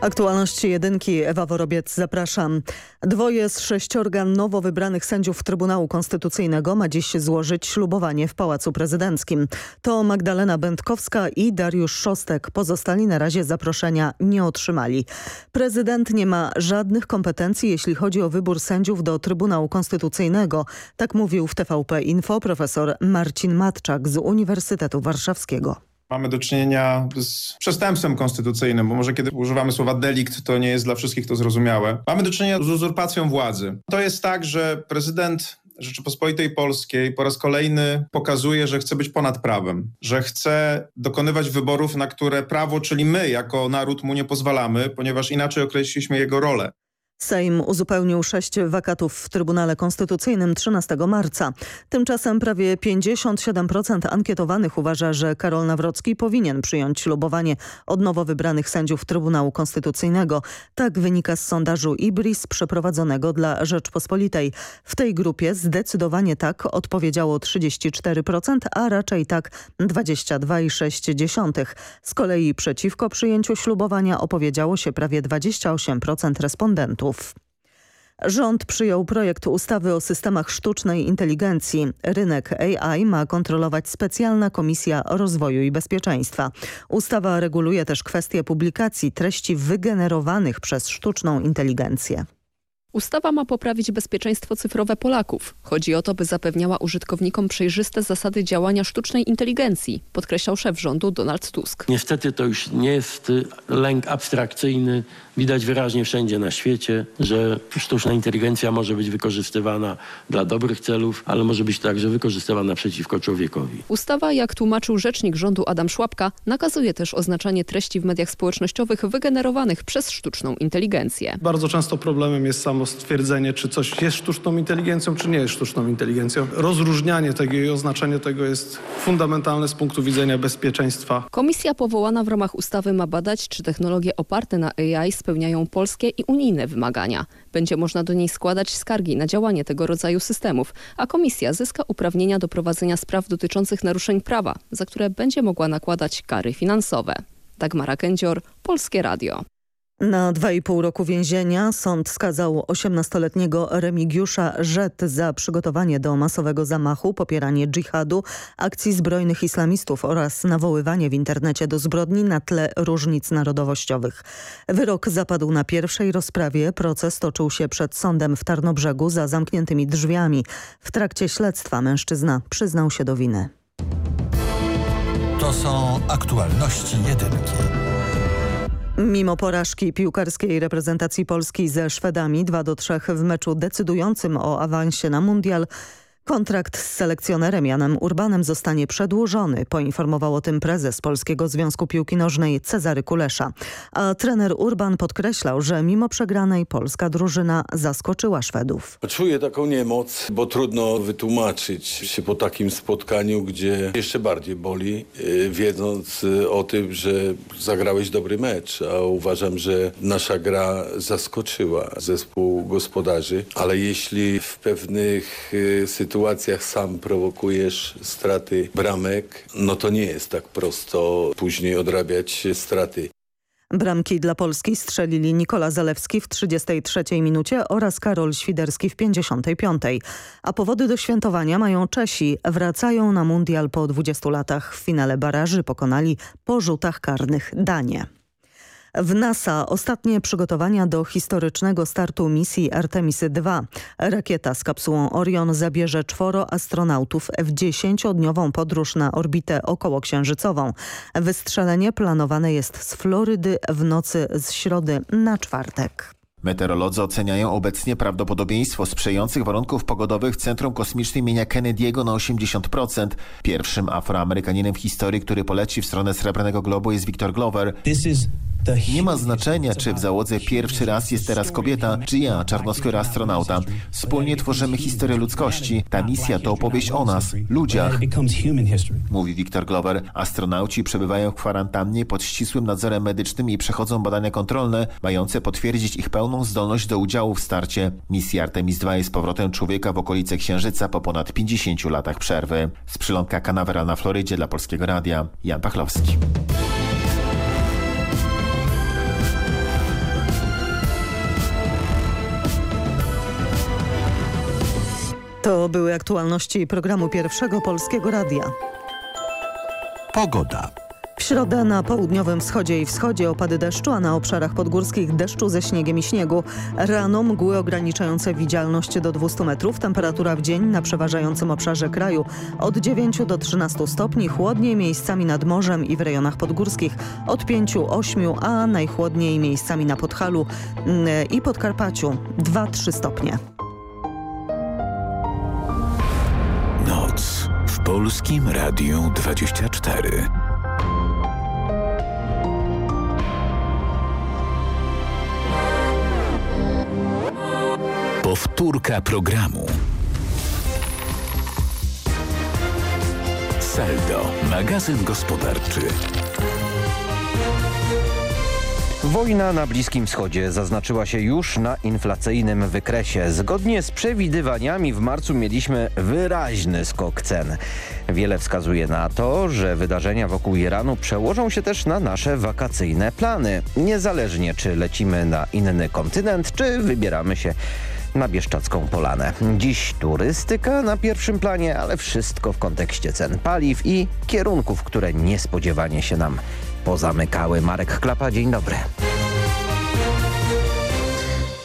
Aktualności jedynki, Ewa Worobiec, zapraszam. Dwoje z sześciorga nowo wybranych sędziów Trybunału Konstytucyjnego ma dziś złożyć ślubowanie w Pałacu Prezydenckim. To Magdalena Będkowska i Dariusz Szostek. Pozostali na razie zaproszenia nie otrzymali. Prezydent nie ma żadnych kompetencji, jeśli chodzi o wybór sędziów do Trybunału Konstytucyjnego. Tak mówił w TVP Info profesor Marcin Matczak z Uniwersytetu Warszawskiego. Mamy do czynienia z przestępstwem konstytucyjnym, bo może kiedy używamy słowa delikt, to nie jest dla wszystkich to zrozumiałe. Mamy do czynienia z uzurpacją władzy. To jest tak, że prezydent Rzeczypospolitej Polskiej po raz kolejny pokazuje, że chce być ponad prawem, że chce dokonywać wyborów, na które prawo, czyli my jako naród mu nie pozwalamy, ponieważ inaczej określiliśmy jego rolę. Sejm uzupełnił sześć wakatów w Trybunale Konstytucyjnym 13 marca. Tymczasem prawie 57% ankietowanych uważa, że Karol Nawrocki powinien przyjąć ślubowanie od nowo wybranych sędziów Trybunału Konstytucyjnego. Tak wynika z sondażu IBRIS przeprowadzonego dla Rzeczpospolitej. W tej grupie zdecydowanie tak odpowiedziało 34%, a raczej tak 22,6%. Z kolei przeciwko przyjęciu ślubowania opowiedziało się prawie 28% respondentów. Rząd przyjął projekt ustawy o systemach sztucznej inteligencji. Rynek AI ma kontrolować specjalna Komisja Rozwoju i Bezpieczeństwa. Ustawa reguluje też kwestie publikacji treści wygenerowanych przez sztuczną inteligencję. Ustawa ma poprawić bezpieczeństwo cyfrowe Polaków. Chodzi o to, by zapewniała użytkownikom przejrzyste zasady działania sztucznej inteligencji, podkreślał szef rządu Donald Tusk. Niestety to już nie jest lęk abstrakcyjny. Widać wyraźnie wszędzie na świecie, że sztuczna inteligencja może być wykorzystywana dla dobrych celów, ale może być także wykorzystywana przeciwko człowiekowi. Ustawa, jak tłumaczył rzecznik rządu Adam Szłapka, nakazuje też oznaczanie treści w mediach społecznościowych wygenerowanych przez sztuczną inteligencję. Bardzo często problemem jest samo stwierdzenie, czy coś jest sztuczną inteligencją, czy nie jest sztuczną inteligencją. Rozróżnianie tego i oznaczenie tego jest fundamentalne z punktu widzenia bezpieczeństwa. Komisja powołana w ramach ustawy ma badać, czy technologie oparte na AI spełniają polskie i unijne wymagania. Będzie można do niej składać skargi na działanie tego rodzaju systemów, a komisja zyska uprawnienia do prowadzenia spraw dotyczących naruszeń prawa, za które będzie mogła nakładać kary finansowe. Dagmara Kędzior, Polskie Radio. Na 2,5 roku więzienia sąd skazał 18-letniego Remigiusza Rzet za przygotowanie do masowego zamachu, popieranie dżihadu, akcji zbrojnych islamistów oraz nawoływanie w internecie do zbrodni na tle różnic narodowościowych. Wyrok zapadł na pierwszej rozprawie. Proces toczył się przed sądem w Tarnobrzegu za zamkniętymi drzwiami. W trakcie śledztwa mężczyzna przyznał się do winy. To są aktualności jedynki. Mimo porażki piłkarskiej reprezentacji Polski ze Szwedami 2 do 3 w meczu decydującym o awansie na mundial, Kontrakt z selekcjonerem Janem Urbanem zostanie przedłużony, poinformował o tym prezes Polskiego Związku Piłki Nożnej Cezary Kulesza. A trener Urban podkreślał, że mimo przegranej polska drużyna zaskoczyła Szwedów. Czuję taką niemoc, bo trudno wytłumaczyć się po takim spotkaniu, gdzie jeszcze bardziej boli, yy, wiedząc yy, o tym, że zagrałeś dobry mecz, a uważam, że nasza gra zaskoczyła zespół gospodarzy, ale jeśli w pewnych sytuacjach sytuacjach sam prowokujesz straty bramek, no to nie jest tak prosto później odrabiać straty. Bramki dla Polski strzelili Nikola Zalewski w 33 minucie oraz Karol Świderski w 55. A powody do świętowania mają Czesi. Wracają na mundial po 20 latach. W finale baraży pokonali po rzutach karnych Danię. W NASA ostatnie przygotowania do historycznego startu misji Artemis II. Rakieta z kapsułą Orion zabierze czworo astronautów w dziesięciodniową podróż na orbitę okołoksiężycową. Wystrzelenie planowane jest z Florydy w nocy z środy na czwartek. Meteorolodzy oceniają obecnie prawdopodobieństwo sprzyjających warunków pogodowych w Centrum Kosmicznym imienia Kennedy'ego na 80%. Pierwszym afroamerykaninem w historii, który poleci w stronę Srebrnego Globu jest Victor Glover. Nie ma znaczenia, czy w załodze pierwszy raz jest teraz kobieta, czy ja, czarnoskóra astronauta. Wspólnie tworzymy historię ludzkości. Ta misja to opowieść o nas, ludziach, mówi Victor Glover. Astronauci przebywają w kwarantannie pod ścisłym nadzorem medycznym i przechodzą badania kontrolne, mające potwierdzić ich pełną zdolność do udziału w starcie. Misja Artemis II jest powrotem człowieka w okolice Księżyca po ponad 50 latach przerwy. Z przylądka Canaveral na Florydzie dla Polskiego Radia, Jan Pachlowski. To były aktualności programu Pierwszego Polskiego Radia. Pogoda. W środę na południowym wschodzie i wschodzie opady deszczu, a na obszarach podgórskich deszczu ze śniegiem i śniegu. Rano mgły ograniczające widzialność do 200 metrów. Temperatura w dzień na przeważającym obszarze kraju od 9 do 13 stopni. Chłodniej miejscami nad morzem i w rejonach podgórskich od 5-8, a najchłodniej miejscami na Podhalu mm, i Podkarpaciu 2-3 stopnie. Polskim Radiu 24. Powtórka programu. Saldo, magazyn gospodarczy. Wojna na Bliskim Wschodzie zaznaczyła się już na inflacyjnym wykresie. Zgodnie z przewidywaniami w marcu mieliśmy wyraźny skok cen. Wiele wskazuje na to, że wydarzenia wokół Iranu przełożą się też na nasze wakacyjne plany. Niezależnie czy lecimy na inny kontynent, czy wybieramy się na Bieszczacką Polanę. Dziś turystyka na pierwszym planie, ale wszystko w kontekście cen paliw i kierunków, które niespodziewanie się nam pozamykały. Marek Klapa, dzień dobry.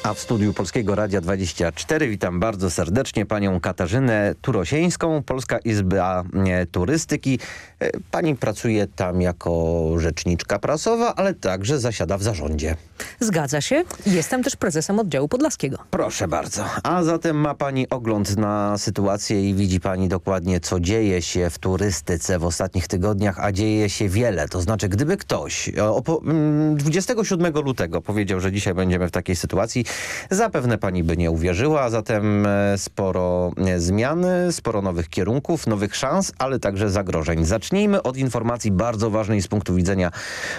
A w studiu Polskiego Radia 24 witam bardzo serdecznie panią Katarzynę Turosieńską, Polska Izba e, Turystyki. E, Pani pracuje tam jako rzeczniczka prasowa, ale także zasiada w zarządzie. Zgadza się. Jestem też prezesem oddziału podlaskiego. Proszę bardzo. A zatem ma pani ogląd na sytuację i widzi pani dokładnie, co dzieje się w turystyce w ostatnich tygodniach, a dzieje się wiele. To znaczy, gdyby ktoś o, po, mm, 27 lutego powiedział, że dzisiaj będziemy w takiej sytuacji, zapewne pani by nie uwierzyła, a zatem e, sporo e, zmian, sporo nowych kierunków, nowych szans, ale także zagrożeń. Zacznijmy od informacji bardzo ważnej z punktu widzenia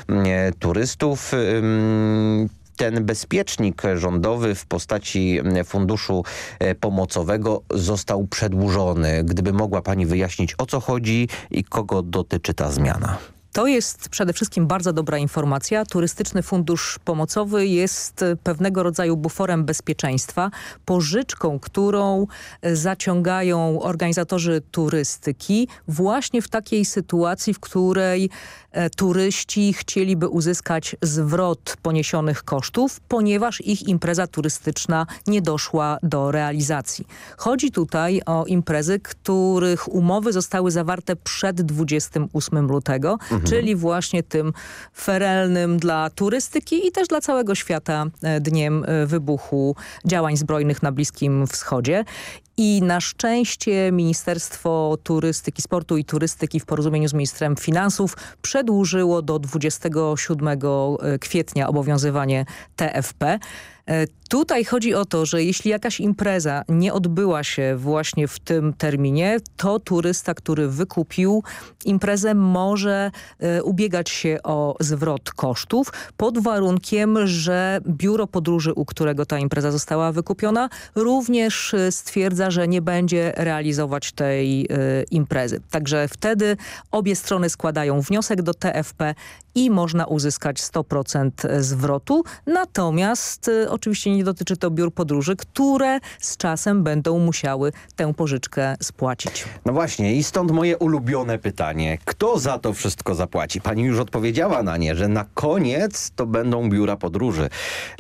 e, turystów. Ten bezpiecznik rządowy w postaci funduszu e, pomocowego został przedłużony. Gdyby mogła pani wyjaśnić o co chodzi i kogo dotyczy ta zmiana? To jest przede wszystkim bardzo dobra informacja. Turystyczny Fundusz Pomocowy jest pewnego rodzaju buforem bezpieczeństwa, pożyczką, którą zaciągają organizatorzy turystyki właśnie w takiej sytuacji, w której e, turyści chcieliby uzyskać zwrot poniesionych kosztów, ponieważ ich impreza turystyczna nie doszła do realizacji. Chodzi tutaj o imprezy, których umowy zostały zawarte przed 28 lutego, mhm. czyli właśnie tym ferelnym dla turystyki i też dla całego świata e, dniem e, wybuchu działań zbrojnych na Bliskim Wschodzie. I na szczęście Ministerstwo Turystyki, Sportu i Turystyki w porozumieniu z Ministrem Finansów przedłużyło do 27 kwietnia obowiązywanie TFP. Tutaj chodzi o to, że jeśli jakaś impreza nie odbyła się właśnie w tym terminie, to turysta, który wykupił imprezę może e, ubiegać się o zwrot kosztów pod warunkiem, że biuro podróży, u którego ta impreza została wykupiona, również e, stwierdza, że nie będzie realizować tej e, imprezy. Także wtedy obie strony składają wniosek do TFP i można uzyskać 100% zwrotu. Natomiast oczywiście nie dotyczy to biur podróży, które z czasem będą musiały tę pożyczkę spłacić. No właśnie i stąd moje ulubione pytanie. Kto za to wszystko zapłaci? Pani już odpowiedziała na nie, że na koniec to będą biura podróży,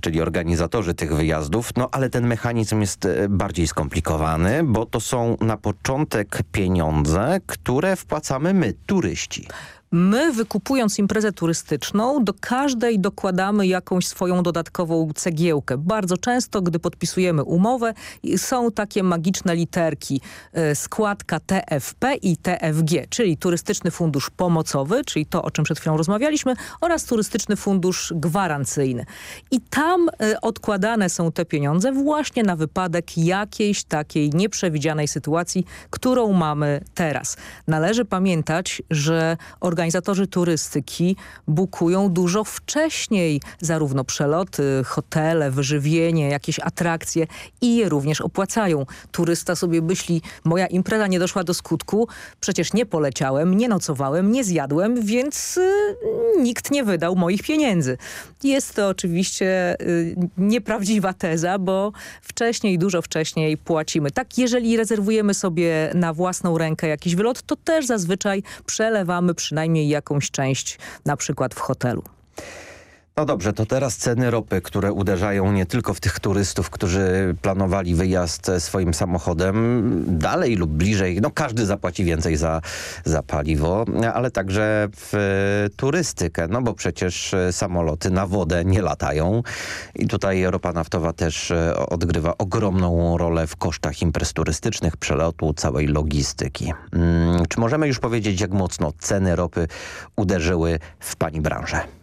czyli organizatorzy tych wyjazdów. No ale ten mechanizm jest e, bardziej skomplikowany, bo to są na początek pieniądze, które wpłacamy my, turyści. My wykupując imprezę turystyczną do każdej dokładamy jakąś swoją dodatkową cegiełkę. Bardzo często, gdy podpisujemy umowę są takie magiczne literki e, składka TFP i TFG, czyli Turystyczny Fundusz Pomocowy, czyli to o czym przed chwilą rozmawialiśmy oraz Turystyczny Fundusz Gwarancyjny. I tam e, odkładane są te pieniądze właśnie na wypadek jakiejś takiej nieprzewidzianej sytuacji, którą mamy teraz. Należy pamiętać, że organizatorzy turystyki bukują dużo wcześniej zarówno przeloty, hotele, wyżywienie, jakieś atrakcje i je również opłacają. Turysta sobie myśli, moja impreza nie doszła do skutku, przecież nie poleciałem, nie nocowałem, nie zjadłem, więc y, nikt nie wydał moich pieniędzy. Jest to oczywiście y, nieprawdziwa teza, bo wcześniej, dużo wcześniej płacimy. Tak, jeżeli rezerwujemy sobie na własną rękę jakiś wylot, to też zazwyczaj przelewamy przynajmniej jakąś część na przykład w hotelu. No dobrze, to teraz ceny ropy, które uderzają nie tylko w tych turystów, którzy planowali wyjazd swoim samochodem dalej lub bliżej. No każdy zapłaci więcej za, za paliwo, ale także w turystykę, no bo przecież samoloty na wodę nie latają i tutaj ropa naftowa też odgrywa ogromną rolę w kosztach imprez turystycznych, przelotu, całej logistyki. Hmm, czy możemy już powiedzieć, jak mocno ceny ropy uderzyły w pani branżę?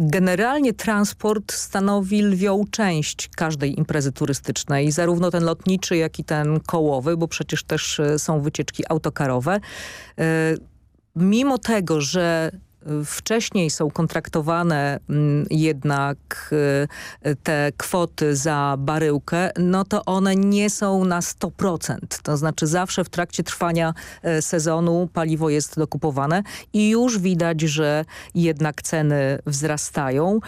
Generalnie transport stanowi lwią część każdej imprezy turystycznej, zarówno ten lotniczy, jak i ten kołowy, bo przecież też e, są wycieczki autokarowe. E, mimo tego, że wcześniej są kontraktowane mm, jednak y, te kwoty za baryłkę, no to one nie są na 100%. To znaczy zawsze w trakcie trwania e, sezonu paliwo jest dokupowane i już widać, że jednak ceny wzrastają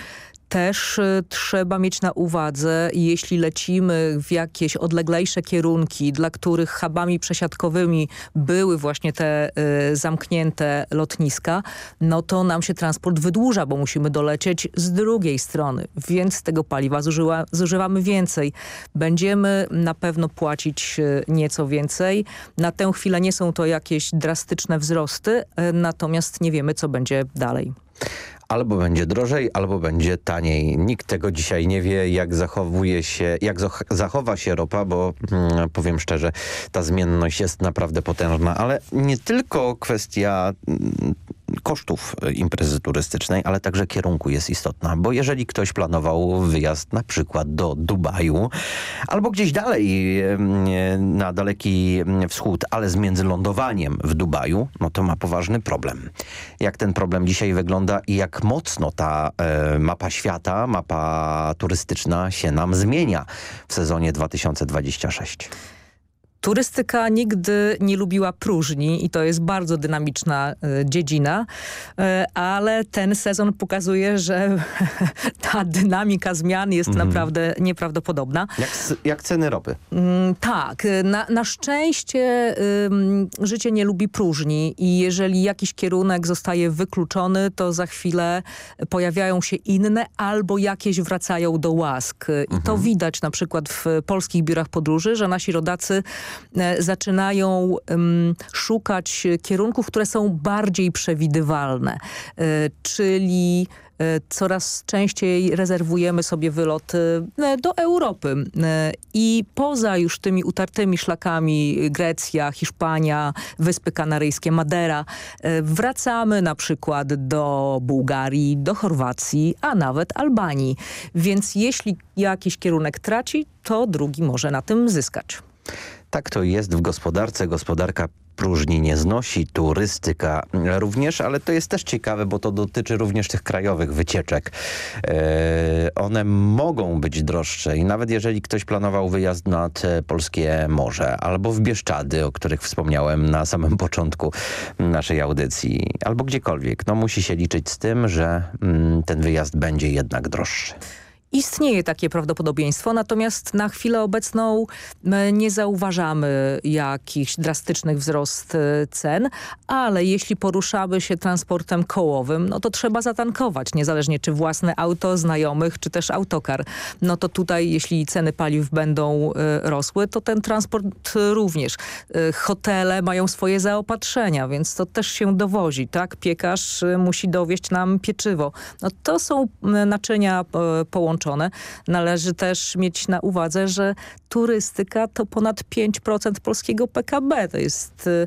też y, trzeba mieć na uwadze, jeśli lecimy w jakieś odleglejsze kierunki, dla których hubami przesiadkowymi były właśnie te y, zamknięte lotniska, no to nam się transport wydłuża, bo musimy dolecieć z drugiej strony, więc tego paliwa zużyła, zużywamy więcej. Będziemy na pewno płacić y, nieco więcej. Na tę chwilę nie są to jakieś drastyczne wzrosty, natomiast nie wiemy, co będzie dalej albo będzie drożej, albo będzie taniej. Nikt tego dzisiaj nie wie, jak zachowuje się, jak zachowa się ropa, bo hmm, powiem szczerze, ta zmienność jest naprawdę potężna, ale nie tylko kwestia hmm, kosztów e, imprezy turystycznej, ale także kierunku jest istotna, bo jeżeli ktoś planował wyjazd na przykład do Dubaju albo gdzieś dalej na daleki wschód, ale z międzylądowaniem w Dubaju, no to ma poważny problem. Jak ten problem dzisiaj wygląda i jak mocno ta e, mapa świata, mapa turystyczna się nam zmienia w sezonie 2026? Turystyka nigdy nie lubiła próżni i to jest bardzo dynamiczna y, dziedzina, y, ale ten sezon pokazuje, że ta dynamika zmian jest mhm. naprawdę nieprawdopodobna. Jak, jak ceny ropy? Mm, tak. Na, na szczęście życie nie lubi próżni i jeżeli jakiś kierunek zostaje wykluczony, to za chwilę pojawiają się inne albo jakieś wracają do łask. I to mhm. widać na przykład w polskich biurach podróży, że nasi rodacy E, zaczynają szukać kierunków, które są bardziej przewidywalne, e, czyli e, coraz częściej rezerwujemy sobie wyloty do Europy. I poza już tymi utartymi szlakami Grecja, Hiszpania, Wyspy Kanaryjskie, Madera, wracamy na przykład do Bułgarii, do Chorwacji, a nawet Albanii. Więc jeśli jakiś kierunek traci, to drugi może na tym zyskać. Tak to jest w gospodarce. Gospodarka próżni nie znosi, turystyka również, ale to jest też ciekawe, bo to dotyczy również tych krajowych wycieczek. E, one mogą być droższe i nawet jeżeli ktoś planował wyjazd nad e, polskie morze albo w Bieszczady, o których wspomniałem na samym początku naszej audycji, albo gdziekolwiek, no musi się liczyć z tym, że mm, ten wyjazd będzie jednak droższy. Istnieje takie prawdopodobieństwo, natomiast na chwilę obecną nie zauważamy jakichś drastycznych wzrost e, cen, ale jeśli poruszamy się transportem kołowym, no to trzeba zatankować, niezależnie czy własne auto, znajomych, czy też autokar. No to tutaj, jeśli ceny paliw będą e, rosły, to ten transport również. E, hotele mają swoje zaopatrzenia, więc to też się dowozi, tak? Piekarz musi dowieść nam pieczywo. No to są naczynia połączone. Należy też mieć na uwadze, że turystyka to ponad 5% polskiego PKB. To jest y,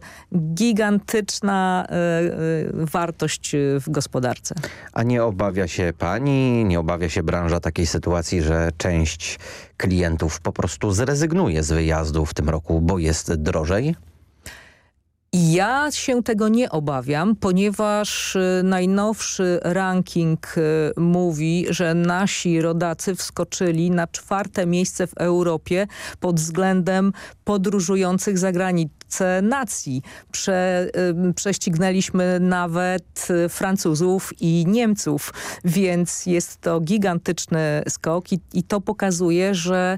gigantyczna y, y, wartość w gospodarce. A nie obawia się pani, nie obawia się branża takiej sytuacji, że część klientów po prostu zrezygnuje z wyjazdu w tym roku, bo jest drożej? Ja się tego nie obawiam, ponieważ y, najnowszy ranking y, mówi, że nasi rodacy wskoczyli na czwarte miejsce w Europie pod względem podróżujących za granicę nacji. Prze, y, prześcignęliśmy nawet Francuzów i Niemców, więc jest to gigantyczny skok i, i to pokazuje, że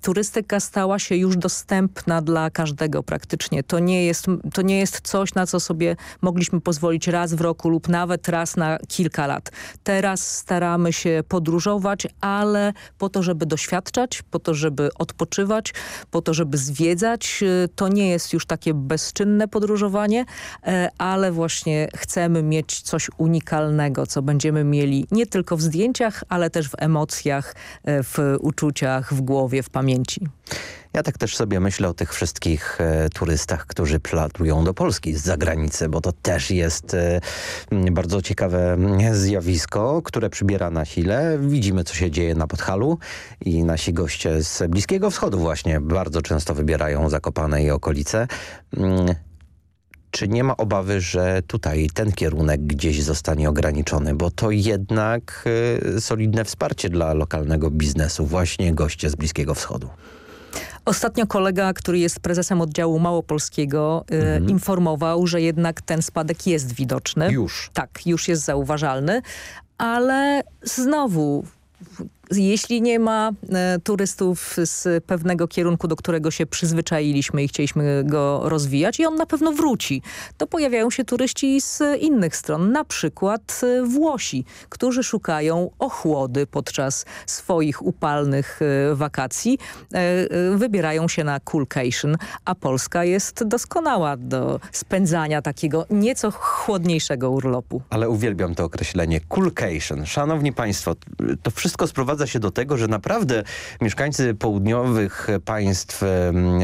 turystyka stała się już dostępna dla każdego praktycznie. To nie, jest, to nie jest coś, na co sobie mogliśmy pozwolić raz w roku lub nawet raz na kilka lat. Teraz staramy się podróżować, ale po to, żeby doświadczać, po to, żeby odpoczywać, po to, żeby zwiedzać. Y, to nie jest już takie bezczynne podróżowanie, e, ale właśnie chcemy mieć coś unikalnego, co będziemy mieli nie tylko w zdjęciach, ale też w emocjach, e, w uczuciach, w głowie w pamięci. Ja tak też sobie myślę o tych wszystkich e, turystach, którzy platują do Polski z zagranicy, bo to też jest e, bardzo ciekawe zjawisko, które przybiera na sile. Widzimy, co się dzieje na Podhalu i nasi goście z Bliskiego Wschodu właśnie bardzo często wybierają Zakopane i okolice. Czy nie ma obawy, że tutaj ten kierunek gdzieś zostanie ograniczony, bo to jednak y, solidne wsparcie dla lokalnego biznesu, właśnie goście z Bliskiego Wschodu. Ostatnio kolega, który jest prezesem oddziału małopolskiego y, mhm. informował, że jednak ten spadek jest widoczny. Już? Tak, już jest zauważalny, ale znowu jeśli nie ma e, turystów z pewnego kierunku, do którego się przyzwyczailiśmy i chcieliśmy go rozwijać i on na pewno wróci, to pojawiają się turyści z innych stron, na przykład e, Włosi, którzy szukają ochłody podczas swoich upalnych e, wakacji, wybierają się na coolcation, a Polska jest doskonała do spędzania takiego nieco chłodniejszego urlopu. Ale uwielbiam to określenie coolcation. Szanowni Państwo, to wszystko sprowadza sprowadza się do tego, że naprawdę mieszkańcy południowych państw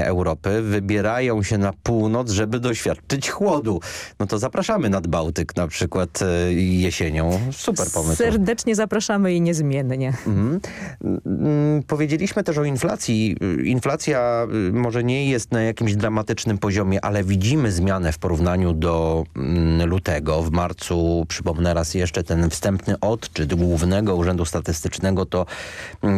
Europy wybierają się na północ, żeby doświadczyć chłodu. No to zapraszamy nad Bałtyk na przykład e, jesienią. Super pomysł. Serdecznie zapraszamy i niezmiennie. Mhm. Mm, powiedzieliśmy też o inflacji. Inflacja y, może nie jest na jakimś dramatycznym poziomie, ale widzimy zmianę w porównaniu do mm, lutego. W marcu, przypomnę raz jeszcze, ten wstępny odczyt Głównego Urzędu Statystycznego to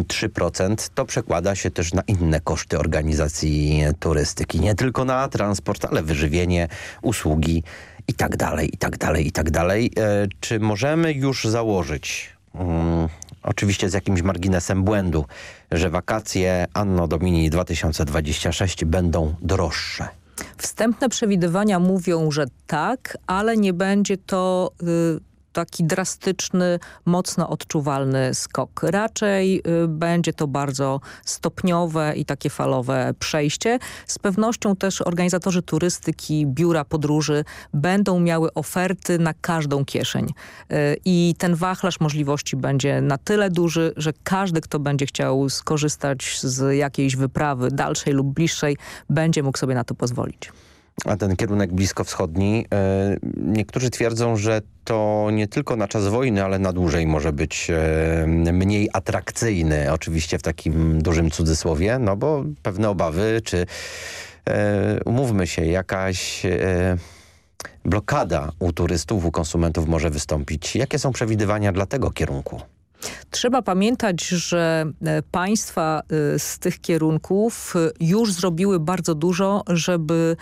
3%, mm, to przekłada się też na inne koszty organizacji turystyki. Nie tylko na transport, ale wyżywienie, usługi i tak dalej, i tak dalej, i tak dalej. E, czy możemy już założyć, um, oczywiście z jakimś marginesem błędu, że wakacje Anno Domini 2026 będą droższe? Wstępne przewidywania mówią, że tak, ale nie będzie to y, taki drastyczny, mocno odczuwalny skok. Raczej y, będzie to bardzo stopniowe i takie falowe przejście. Z pewnością też organizatorzy turystyki, biura podróży będą miały oferty na każdą kieszeń. Y, I ten wachlarz możliwości będzie na tyle duży, że każdy, kto będzie chciał skorzystać z jakiejś wyprawy dalszej lub bliższej, będzie mógł sobie na to pozwolić a ten kierunek bliskowschodni. E, niektórzy twierdzą, że to nie tylko na czas wojny, ale na dłużej może być e, mniej atrakcyjny, oczywiście w takim dużym cudzysłowie, no bo pewne obawy, czy e, umówmy się, jakaś blokada u turystów, u konsumentów może wystąpić. Jakie są przewidywania dla tego kierunku? Trzeba pamiętać, że e, państwa e, z tych kierunków e, już zrobiły bardzo dużo, żeby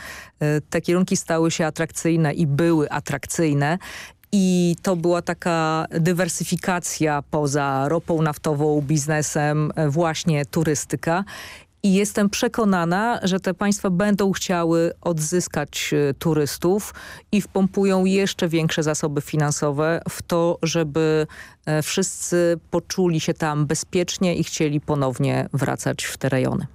te kierunki stały się atrakcyjne i były atrakcyjne i to była taka dywersyfikacja poza ropą naftową, biznesem, właśnie turystyka. I jestem przekonana, że te państwa będą chciały odzyskać e, turystów i wpompują jeszcze większe zasoby finansowe w to, żeby e, wszyscy poczuli się tam bezpiecznie i chcieli ponownie wracać w te rejony.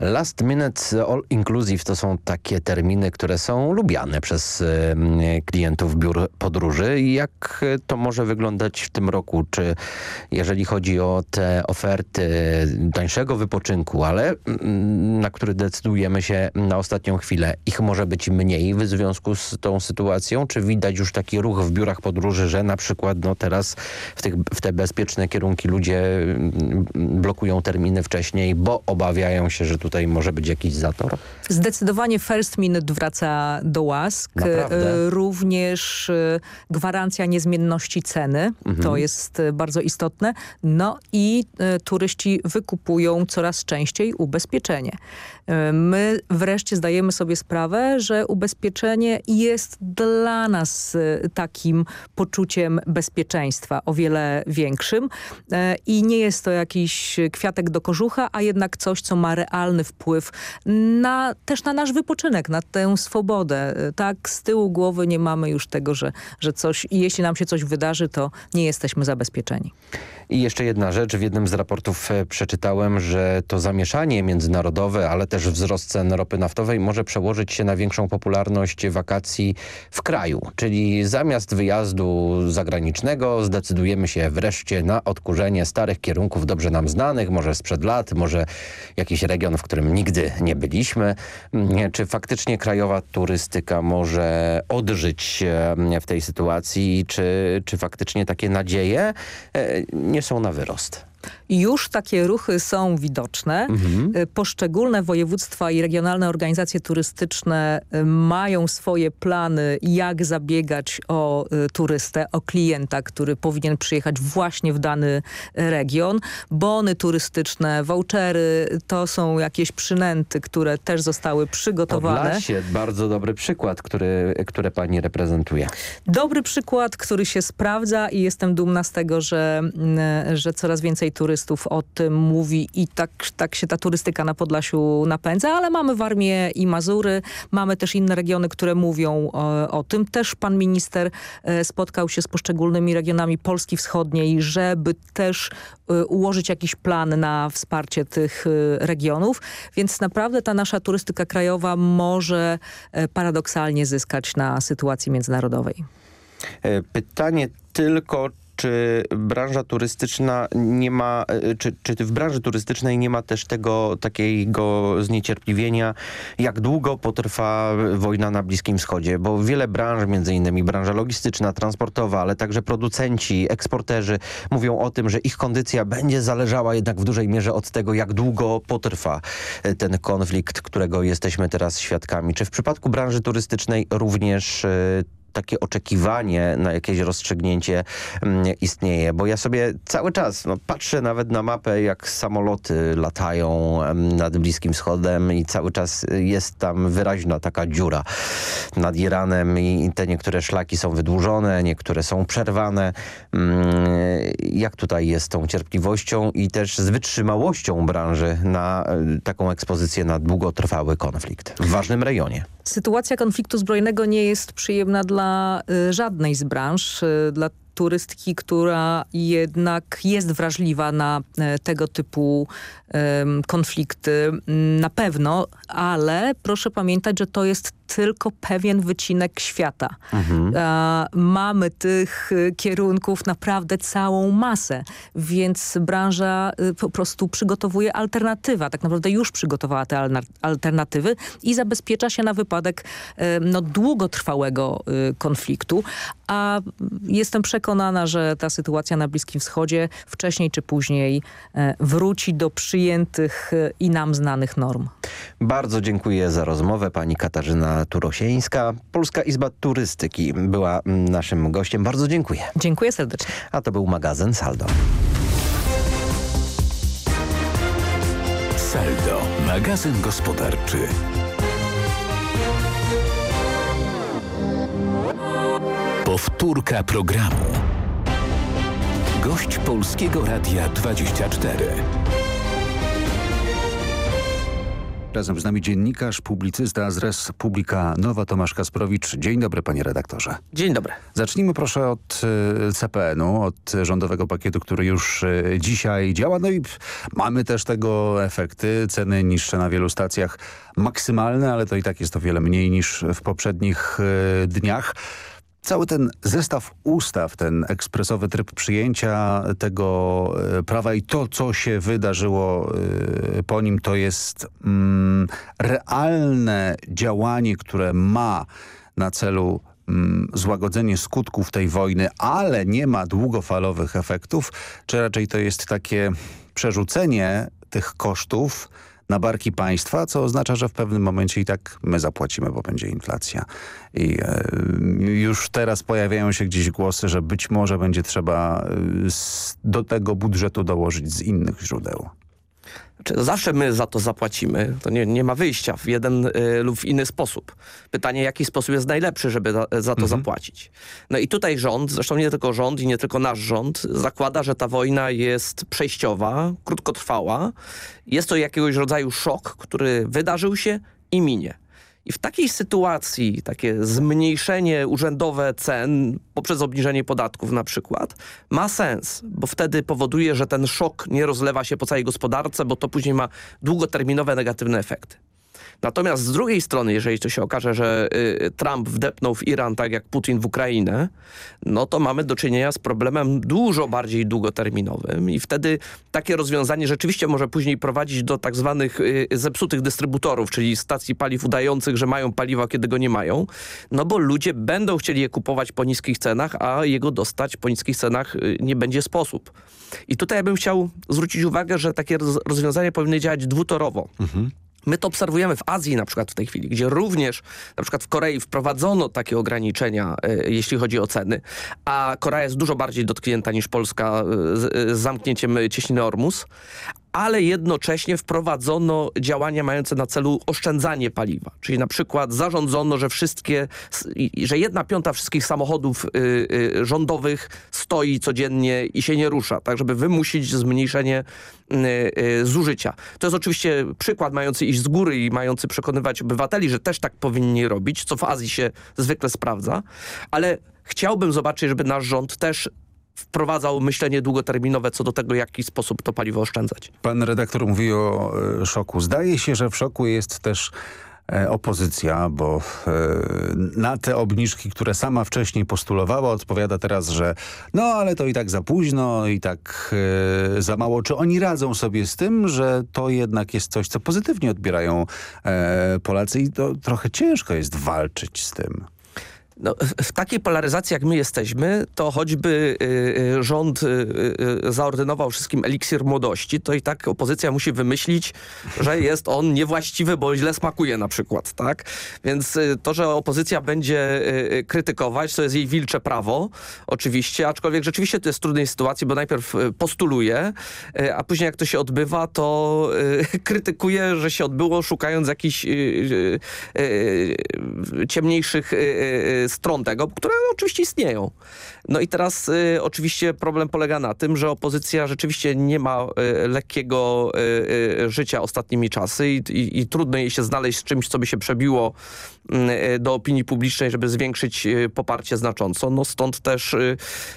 Last minute all inclusive to są takie terminy, które są lubiane przez klientów biur podróży. Jak to może wyglądać w tym roku? Czy jeżeli chodzi o te oferty tańszego wypoczynku, ale mm, na który decydujemy się na ostatnią chwilę, ich może być mniej w związku z tą sytuacją? Czy widać już taki ruch w biurach podróży, że na przykład no teraz w, tych, w te bezpieczne kierunki ludzie mm, blokują terminy wcześniej, bo obawiają się, że tu tutaj może być jakiś zator? Zdecydowanie First Minute wraca do łask. Naprawdę? E, również e, gwarancja niezmienności ceny. Mhm. To jest e, bardzo istotne. No i turyści wykupują coraz częściej ubezpieczenie. My wreszcie zdajemy sobie sprawę, że ubezpieczenie jest dla nas takim poczuciem bezpieczeństwa o wiele większym i nie jest to jakiś kwiatek do kożucha, a jednak coś, co ma realny wpływ na, też na nasz wypoczynek, na tę swobodę. Tak z tyłu głowy nie mamy już tego, że, że coś, jeśli nam się coś wydarzy, to nie jesteśmy zabezpieczeni. I jeszcze jedna rzecz. W jednym z raportów e, przeczytałem, że to zamieszanie międzynarodowe, ale też wzrost cen ropy naftowej może przełożyć się na większą popularność wakacji w kraju. Czyli zamiast wyjazdu zagranicznego zdecydujemy się wreszcie na odkurzenie starych kierunków dobrze nam znanych, może sprzed lat, może jakiś region, w którym nigdy nie byliśmy. Mm, czy faktycznie krajowa turystyka może odżyć w tej sytuacji? Czy, czy faktycznie takie nadzieje e, nie są na wyrost? Już takie ruchy są widoczne. Mhm. Y, poszczególne województwa i regionalne organizacje turystyczne y, mają swoje plany, jak zabiegać o y, turystę, o klienta, który powinien przyjechać właśnie w dany region. Bony turystyczne, vouchery, to są jakieś przynęty, które też zostały przygotowane. Podlasie, bardzo dobry przykład, który, który pani reprezentuje. Dobry przykład, który się sprawdza i jestem dumna z tego, że, że coraz więcej turystów o tym mówi i tak, tak się ta turystyka na Podlasiu napędza, ale mamy Warmię i Mazury, mamy też inne regiony, które mówią o, o tym. Też pan minister e, spotkał się z poszczególnymi regionami Polski Wschodniej, żeby też e, ułożyć jakiś plan na wsparcie tych e, regionów, więc naprawdę ta nasza turystyka krajowa może paradoksalnie zyskać na sytuacji międzynarodowej. Pytanie tylko, czy branża turystyczna nie ma, e, czy, czy w branży turystycznej nie ma też tego takiego zniecierpliwienia, jak długo potrwa wojna na Bliskim Wschodzie, bo wiele branż, między innymi branża logistyczna, transportowa, ale także producenci, eksporterzy mówią o tym, że ich kondycja będzie zależała jednak w dużej mierze od tego, jak długo potrwa e, ten konflikt, którego jesteśmy teraz świadkami. Czy w przypadku branży turystycznej również e, takie oczekiwanie na jakieś rozstrzygnięcie mm, istnieje, bo ja sobie cały czas no, patrzę nawet na mapę, jak samoloty latają nad Bliskim Wschodem i cały czas jest tam wyraźna taka dziura nad Iranem i te niektóre szlaki są wydłużone, niektóre są przerwane. Mm, jak tutaj jest z tą cierpliwością i też z wytrzymałością branży na e, taką ekspozycję na długotrwały konflikt w ważnym rejonie? Sytuacja konfliktu zbrojnego nie jest przyjemna dla y, żadnej z branż. Y, dla turystki, która jednak jest wrażliwa na y, tego typu konflikty na pewno, ale proszę pamiętać, że to jest tylko pewien wycinek świata. Mhm. mamy tych kierunków naprawdę całą masę, więc branża po prostu przygotowuje alternatywa, tak naprawdę już przygotowała te alternatywy i zabezpiecza się na wypadek no, długotrwałego konfliktu, a jestem przekonana, że ta sytuacja na Bliskim Wschodzie wcześniej czy później e, wróci do przyjętych e, i nam znanych norm. Bardzo dziękuję za rozmowę. Pani Katarzyna Turosieńska, Polska Izba Turystyki była naszym gościem. Bardzo dziękuję. Dziękuję serdecznie. A to był magazyn Saldo. Saldo, magazyn gospodarczy. Powtórka programu. Gość Polskiego Radia 24. Razem z nami dziennikarz, publicysta z Res Publika Nowa Tomasz Kasprowicz. Dzień dobry panie redaktorze. Dzień dobry. Zacznijmy proszę od y, CPN-u, od rządowego pakietu, który już y, dzisiaj działa. No i mamy też tego efekty. Ceny niższe na wielu stacjach maksymalne, ale to i tak jest to wiele mniej niż w poprzednich y, dniach cały ten zestaw ustaw, ten ekspresowy tryb przyjęcia tego e, prawa i to, co się wydarzyło e, po nim, to jest mm, realne działanie, które ma na celu mm, złagodzenie skutków tej wojny, ale nie ma długofalowych efektów, czy raczej to jest takie przerzucenie tych kosztów na barki państwa, co oznacza, że w pewnym momencie i tak my zapłacimy, bo będzie inflacja. I e, już teraz pojawiają się gdzieś głosy, że być może będzie trzeba e, do tego budżetu dołożyć z innych źródeł. Znaczy, zawsze my za to zapłacimy. To nie, nie ma wyjścia w jeden y, lub w inny sposób. Pytanie, jaki sposób jest najlepszy, żeby za, za to mhm. zapłacić. No i tutaj rząd, zresztą nie tylko rząd i nie tylko nasz rząd, zakłada, że ta wojna jest przejściowa, krótkotrwała. Jest to jakiegoś rodzaju szok, który wydarzył się i minie. I w takiej sytuacji takie zmniejszenie urzędowe cen poprzez obniżenie podatków na przykład ma sens, bo wtedy powoduje, że ten szok nie rozlewa się po całej gospodarce, bo to później ma długoterminowe negatywne efekty. Natomiast z drugiej strony, jeżeli to się okaże, że y, Trump wdepnął w Iran tak jak Putin w Ukrainę, no to mamy do czynienia z problemem dużo bardziej długoterminowym i wtedy takie rozwiązanie rzeczywiście może później prowadzić do tak zwanych y, zepsutych dystrybutorów, czyli stacji paliw udających, że mają paliwa, kiedy go nie mają, no bo ludzie będą chcieli je kupować po niskich cenach, a jego dostać po niskich cenach y, nie będzie sposób. I tutaj ja bym chciał zwrócić uwagę, że takie rozwiązania powinny działać dwutorowo. Mhm. My to obserwujemy w Azji na przykład w tej chwili, gdzie również na przykład w Korei wprowadzono takie ograniczenia, e, jeśli chodzi o ceny, a Korea jest dużo bardziej dotknięta niż Polska e, z, e, z zamknięciem cieśniny Ormus, ale jednocześnie wprowadzono działania mające na celu oszczędzanie paliwa. Czyli na przykład zarządzono, że wszystkie, że jedna piąta wszystkich samochodów y, y, rządowych stoi codziennie i się nie rusza, tak żeby wymusić zmniejszenie y, zużycia. To jest oczywiście przykład mający iść z góry i mający przekonywać obywateli, że też tak powinni robić, co w Azji się zwykle sprawdza, ale chciałbym zobaczyć, żeby nasz rząd też wprowadzał myślenie długoterminowe co do tego, w jaki sposób to paliwo oszczędzać. Pan redaktor mówi o e, szoku. Zdaje się, że w szoku jest też e, opozycja, bo e, na te obniżki, które sama wcześniej postulowała, odpowiada teraz, że no ale to i tak za późno, i tak za mało. Czy oni radzą sobie z tym, że to jednak jest coś, co pozytywnie odbierają Polacy i to trochę ciężko jest walczyć z tym? No, w takiej polaryzacji, jak my jesteśmy, to choćby y, y, rząd y, y, zaordynował wszystkim eliksir młodości, to i tak opozycja musi wymyślić, że jest on niewłaściwy, bo źle smakuje na przykład, tak? Więc y, to, że opozycja będzie y, krytykować, to jest jej wilcze prawo, oczywiście, aczkolwiek rzeczywiście to jest w trudnej sytuacji, bo najpierw postuluje, a później jak to się odbywa, to krytykuje, że się odbyło, szukając jakichś ciemniejszych stron tego, które oczywiście istnieją. No i teraz y, oczywiście problem polega na tym, że opozycja rzeczywiście nie ma y, lekkiego y, y życia ostatnimi czasy i, i, i, trudno jej się znaleźć z czymś, co by się przebiło y, do opinii publicznej, żeby zwiększyć y, poparcie znacząco. No stąd też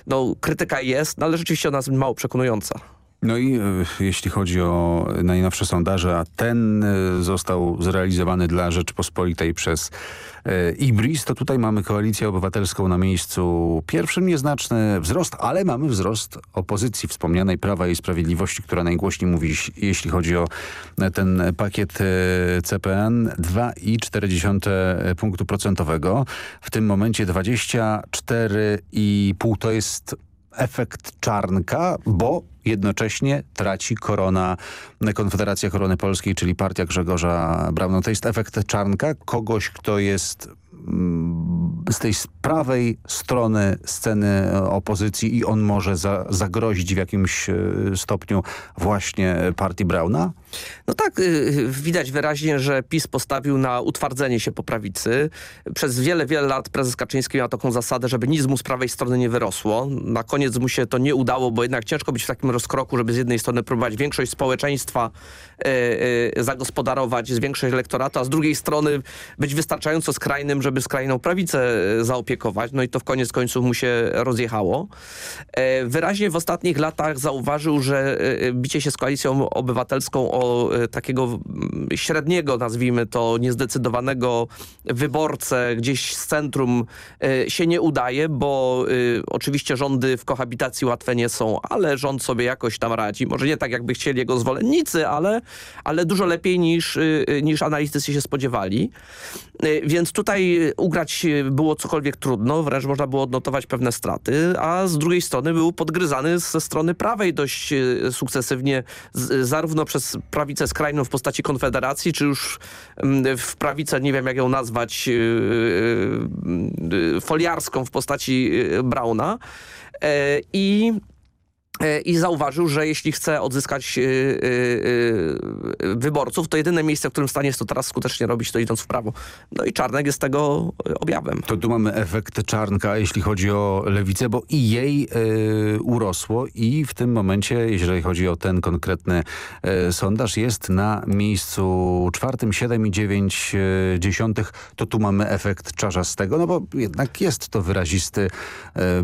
no, krytyka jest, no, ale rzeczywiście ona jest mało przekonująca. No i e, jeśli chodzi o najnowsze sondaże, a ten e, został zrealizowany dla Rzeczypospolitej przez e, Ibris, to tutaj mamy koalicję obywatelską na miejscu. Pierwszym, nieznaczny wzrost, ale mamy wzrost opozycji wspomnianej Prawa i Sprawiedliwości, która najgłośniej mówi, jeśli chodzi o ten pakiet CPN, 2,4 punktu procentowego. W tym momencie 24,5 to jest efekt czarnka, bo jednocześnie traci korona, Konfederacja Korony Polskiej, czyli partia Grzegorza Brauna. To jest efekt czarnka, kogoś, kto jest mm, z tej prawej strony sceny opozycji i on może za, zagrozić w jakimś e, stopniu właśnie partii Brauna? No tak, y, widać wyraźnie, że PiS postawił na utwardzenie się po prawicy. Przez wiele, wiele lat prezes Kaczyński miał taką zasadę, żeby nic mu z prawej strony nie wyrosło. Na koniec mu się to nie udało, bo jednak ciężko być w takim rozkroku, żeby z jednej strony próbować większość społeczeństwa y, y, zagospodarować, zwiększyć elektoratu, a z drugiej strony być wystarczająco skrajnym, żeby skrajną prawicę zaopiekować. No i to w koniec końców mu się rozjechało. Wyraźnie w ostatnich latach zauważył, że bicie się z koalicją obywatelską o takiego średniego, nazwijmy to, niezdecydowanego wyborcę gdzieś z centrum e, się nie udaje, bo e, oczywiście rządy w kohabitacji łatwe nie są, ale rząd sobie jakoś tam radzi. Może nie tak, jakby chcieli jego zwolennicy, ale, ale dużo lepiej niż, e, niż analitycy się spodziewali. Więc tutaj ugrać było cokolwiek trudno, wręcz można było odnotować pewne straty, a z drugiej strony był podgryzany ze strony prawej dość sukcesywnie, zarówno przez prawicę skrajną w postaci Konfederacji, czy już mm, w prawicę, nie wiem jak ją nazwać, y, y, y, foliarską w postaci Brauna. E, I i zauważył, że jeśli chce odzyskać e, e, wyborców, to jedyne miejsce, w którym stanie jest to teraz skutecznie robić, to idąc w prawo. No i Czarnek jest tego objawem. To tu mamy efekt Czarnka, jeśli chodzi o lewicę, bo i jej urosło i w tym momencie, jeżeli chodzi o ten konkretny sondaż, jest na miejscu czwartym, 7,9 dziesiątych. To tu mamy efekt czarzastego, no bo jednak jest to wyrazisty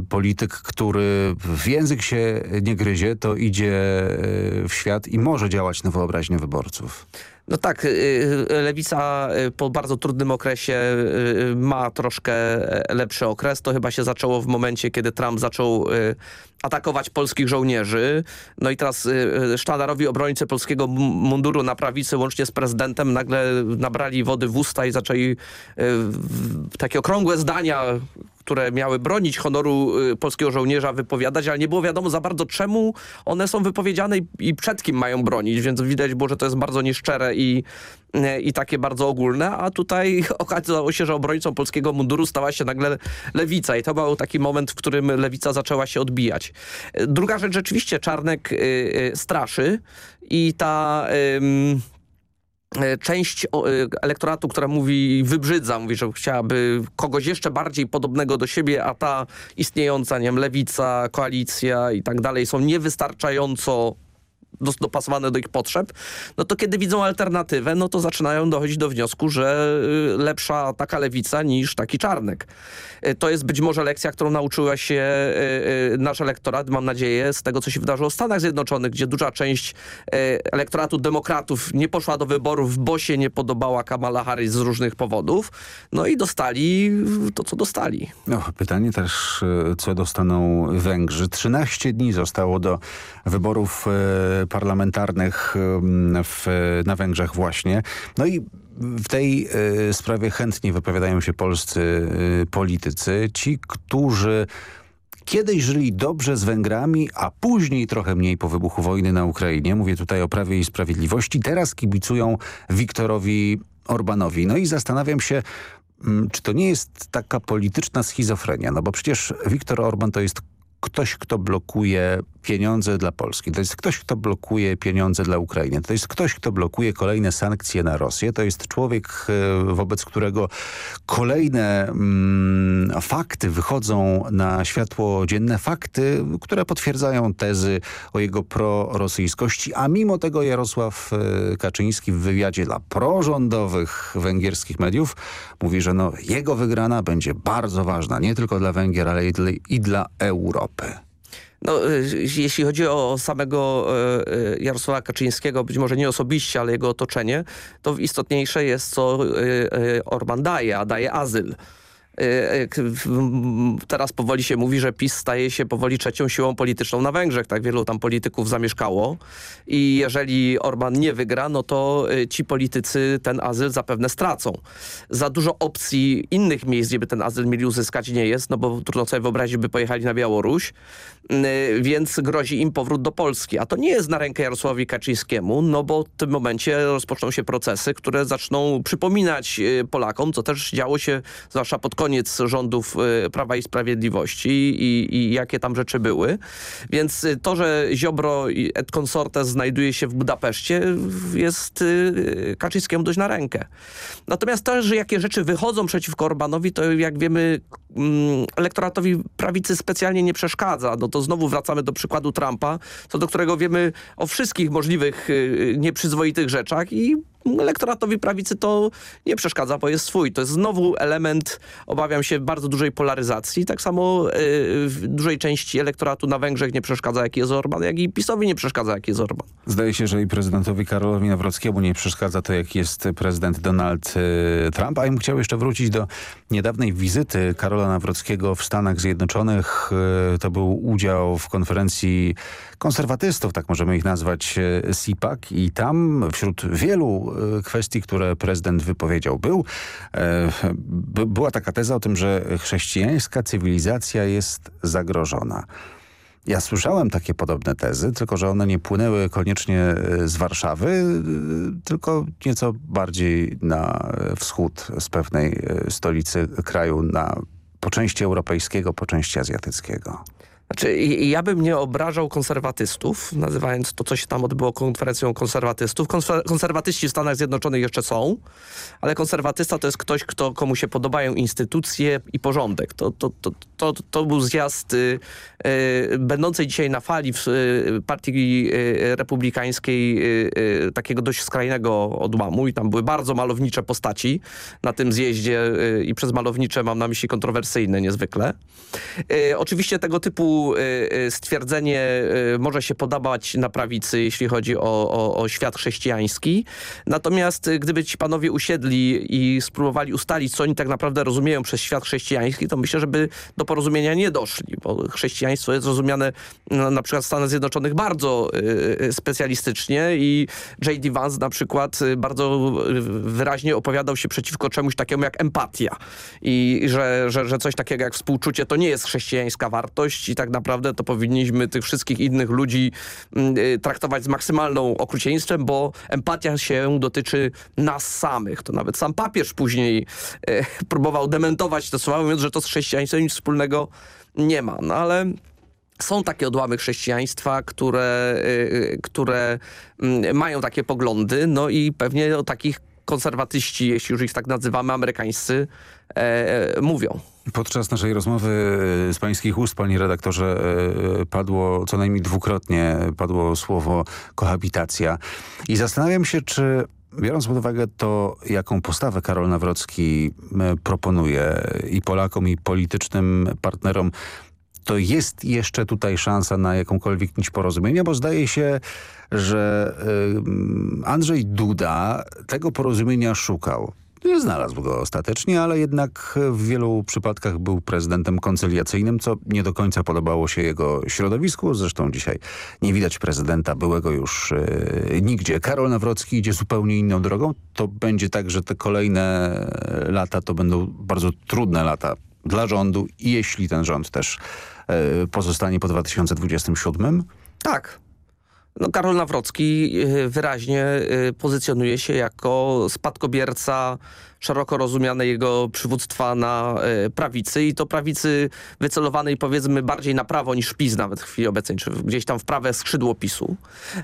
polityk, który w język się nie gryzie, to idzie e, w świat i może działać na wyobraźnię wyborców. No tak, y, y, Lewica y, po bardzo trudnym okresie ma troszkę lepszy okres. To chyba się zaczęło w momencie, kiedy Trump zaczął atakować polskich żołnierzy. No i teraz sztandarowi obrońcy polskiego munduru na prawicy łącznie z prezydentem nagle nabrali wody w usta i zaczęli takie okrągłe zdania które miały bronić honoru y, polskiego żołnierza wypowiadać, ale nie było wiadomo za bardzo czemu one są wypowiedziane i, przed kim mają bronić, więc widać było, że to jest bardzo nieszczere i, y, i takie bardzo ogólne, a tutaj okazało się, że obrońcą polskiego munduru stała się nagle lewica i to był taki moment, w którym lewica zaczęła się odbijać. Druga rzecz, rzeczywiście Czarnek y, y, straszy i ta... Y, część e, elektoratu, która mówi, wybrzydza, mówi, że chciałaby kogoś jeszcze bardziej podobnego do siebie, a ta istniejąca, nie wiem, lewica, koalicja i tak dalej są niewystarczająco dopasowane do ich potrzeb, no to kiedy widzą alternatywę, no to zaczynają dochodzić do wniosku, że y, lepsza taka lewica niż taki czarnek. Y, to jest być może lekcja, którą nauczyła się y, nasz elektorat, mam nadzieję, z tego, co się wydarzyło w Stanach Zjednoczonych, gdzie duża część elektoratu demokratów nie poszła do wyborów, bo się nie podobała Kamala Harris z różnych powodów, no i dostali to, co dostali. No, pytanie też, co dostaną Węgrzy. 13 dni zostało do wyborów parlamentarnych w, na Węgrzech właśnie. No i w tej y, sprawie chętnie wypowiadają się polscy y, politycy. Ci, którzy kiedyś żyli dobrze z Węgrami, a później trochę mniej po wybuchu wojny na Ukrainie. Mówię tutaj o Prawie i Sprawiedliwości. Teraz kibicują Wiktorowi Orbanowi. No i zastanawiam się, czy to nie jest taka polityczna schizofrenia? No bo przecież Viktor Orban to jest ktoś, kto blokuje pieniądze dla Polski. To jest ktoś, kto blokuje pieniądze dla Ukrainy. To jest ktoś, kto blokuje kolejne sankcje na Rosję. To jest człowiek, e, wobec którego kolejne mm, fakty wychodzą na światło dzienne. Fakty, które potwierdzają tezy o jego prorosyjskości. A mimo tego Jarosław e, Kaczyński w wywiadzie dla prorządowych węgierskich mediów mówi, że no, jego wygrana będzie bardzo ważna. Nie tylko dla Węgier, ale i dla, i No, y, jeśli chodzi o samego y, y, Jarosława Kaczyńskiego, być może nie osobiście, ale jego otoczenie, to istotniejsze jest, co Orban daje, a daje azyl. Y, y, teraz powoli się mówi, że PiS staje się powoli trzecią siłą polityczną na Węgrzech. Tak wielu tam polityków zamieszkało i jeżeli Orban nie wygra, no to y, ci politycy ten azyl zapewne stracą. Za dużo opcji innych miejsc, gdzie by ten azyl mieli uzyskać nie jest, no bo trudno sobie wyobrazić, by pojechali na Białoruś, więc grozi im powrót do Polski. A to nie jest na rękę Jarosławowi Kaczyńskiemu, no bo w tym momencie rozpoczną się procesy, które zaczną przypominać Polakom, co też działo się zwłaszcza pod koniec rządów Prawa i Sprawiedliwości i, i jakie tam rzeczy były. Więc to, że Ziobro et consortes znajduje się w Budapeszcie jest Kaczyńskiemu dość na rękę. Natomiast to, że jakie rzeczy wychodzą przeciwko Orbanowi, to jak wiemy mm, elektoratowi prawicy specjalnie nie przeszkadza. No to znowu wracamy do przykładu Trumpa, co do którego wiemy o wszystkich możliwych y, nieprzyzwoitych rzeczach i elektoratowi prawicy to nie przeszkadza, bo jest swój. To jest znowu element, obawiam się, bardzo dużej polaryzacji. Tak samo yy, w dużej części elektoratu na Węgrzech nie przeszkadza, jaki jest Orban, jak i PiSowi nie przeszkadza, jaki jest Orban. Zdaje się, że i prezydentowi Karolowi Nawrockiemu nie przeszkadza to, jaki jest prezydent Donald yy, Trump. A ja bym chciał jeszcze wrócić do niedawnej wizyty Karola Nawrockiego w Stanach Zjednoczonych. Yy, to był udział w konferencji konserwatystów, tak możemy ich nazwać, CPAC i tam wśród wielu kwestii, które prezydent wypowiedział. Był, e, była taka teza o tym, że chrześcijańska cywilizacja jest zagrożona. Ja słyszałem takie podobne tezy, tylko że one nie płynęły koniecznie e, z Warszawy, tylko nieco bardziej na wschód z pewnej stolicy kraju, na po części europejskiego, po części azjatyckiego. Znaczy, ja bym nie obrażał konserwatystów, nazywając to, co się tam odbyło konferencją konserwatystów. konserwatyści w Stanach Zjednoczonych jeszcze są, ale konserwatysta to jest ktoś, kto, komu się podobają instytucje i porządek. To, to, to, to, to był zjazd y, y, będącej dzisiaj na fali w y, partii y, republikańskiej y, y, takiego dość skrajnego odłamu i tam były bardzo malownicze postaci na tym zjeździe i przez malownicze mam na myśli kontrowersyjne niezwykle. oczywiście tego typu Y, y, stwierdzenie y, może się podobać na prawicy, jeśli chodzi o, o, o świat chrześcijański. Natomiast gdyby ci panowie usiedli i spróbowali ustalić, co oni tak naprawdę rozumieją przez świat chrześcijański, to myślę, żeby do porozumienia nie doszli, bo chrześcijaństwo jest rozumiane no, na przykład w Stanach Zjednoczonych bardzo specjalistycznie i J.D. Vance na przykład bardzo wyraźnie opowiadał się przeciwko czemuś takiemu jak empatia i że, że, że coś takiego jak współczucie to nie jest chrześcijańska wartość i tak tak naprawdę to powinniśmy tych wszystkich innych ludzi mm, y, traktować z maksymalną okrucieństwem, bo empatia się dotyczy nas samych. To nawet sam papież później y, próbował dementować te słowa, mówiąc, że to z chrześcijaństwem nic wspólnego nie ma. No ale są takie odłamy chrześcijaństwa, które, y, które mm, mają takie poglądy, no i pewnie o takich konserwatyści, jeśli już ich tak nazywamy, amerykańscy, e, e, mówią. Podczas naszej rozmowy e, z pańskich ust, panie redaktorze, e, padło co najmniej dwukrotnie padło słowo kohabitacja. I zastanawiam się, czy biorąc pod uwagę to, jaką postawę Karol Nawrocki proponuje i Polakom, i politycznym partnerom, to jest jeszcze tutaj szansa na jakąkolwiek nić porozumienia, bo zdaje się, że Andrzej Duda tego porozumienia szukał. Nie znalazł go ostatecznie, ale jednak w wielu przypadkach był prezydentem koncyliacyjnym, co nie do końca podobało się jego środowisku. Zresztą dzisiaj nie widać prezydenta byłego już e, nigdzie. Karol Nawrocki idzie zupełnie inną drogą. To będzie tak, że te kolejne lata to będą bardzo trudne lata dla rządu jeśli ten rząd też e, pozostanie po 2027? Tak, no, Karol Nawrocki y, wyraźnie y, pozycjonuje się jako spadkobierca szeroko rozumiane jego przywództwa na e, prawicy i to prawicy wycelowanej powiedzmy bardziej na prawo niż PiS nawet w chwili obecnej, czy gdzieś tam w prawe skrzydło PiSu.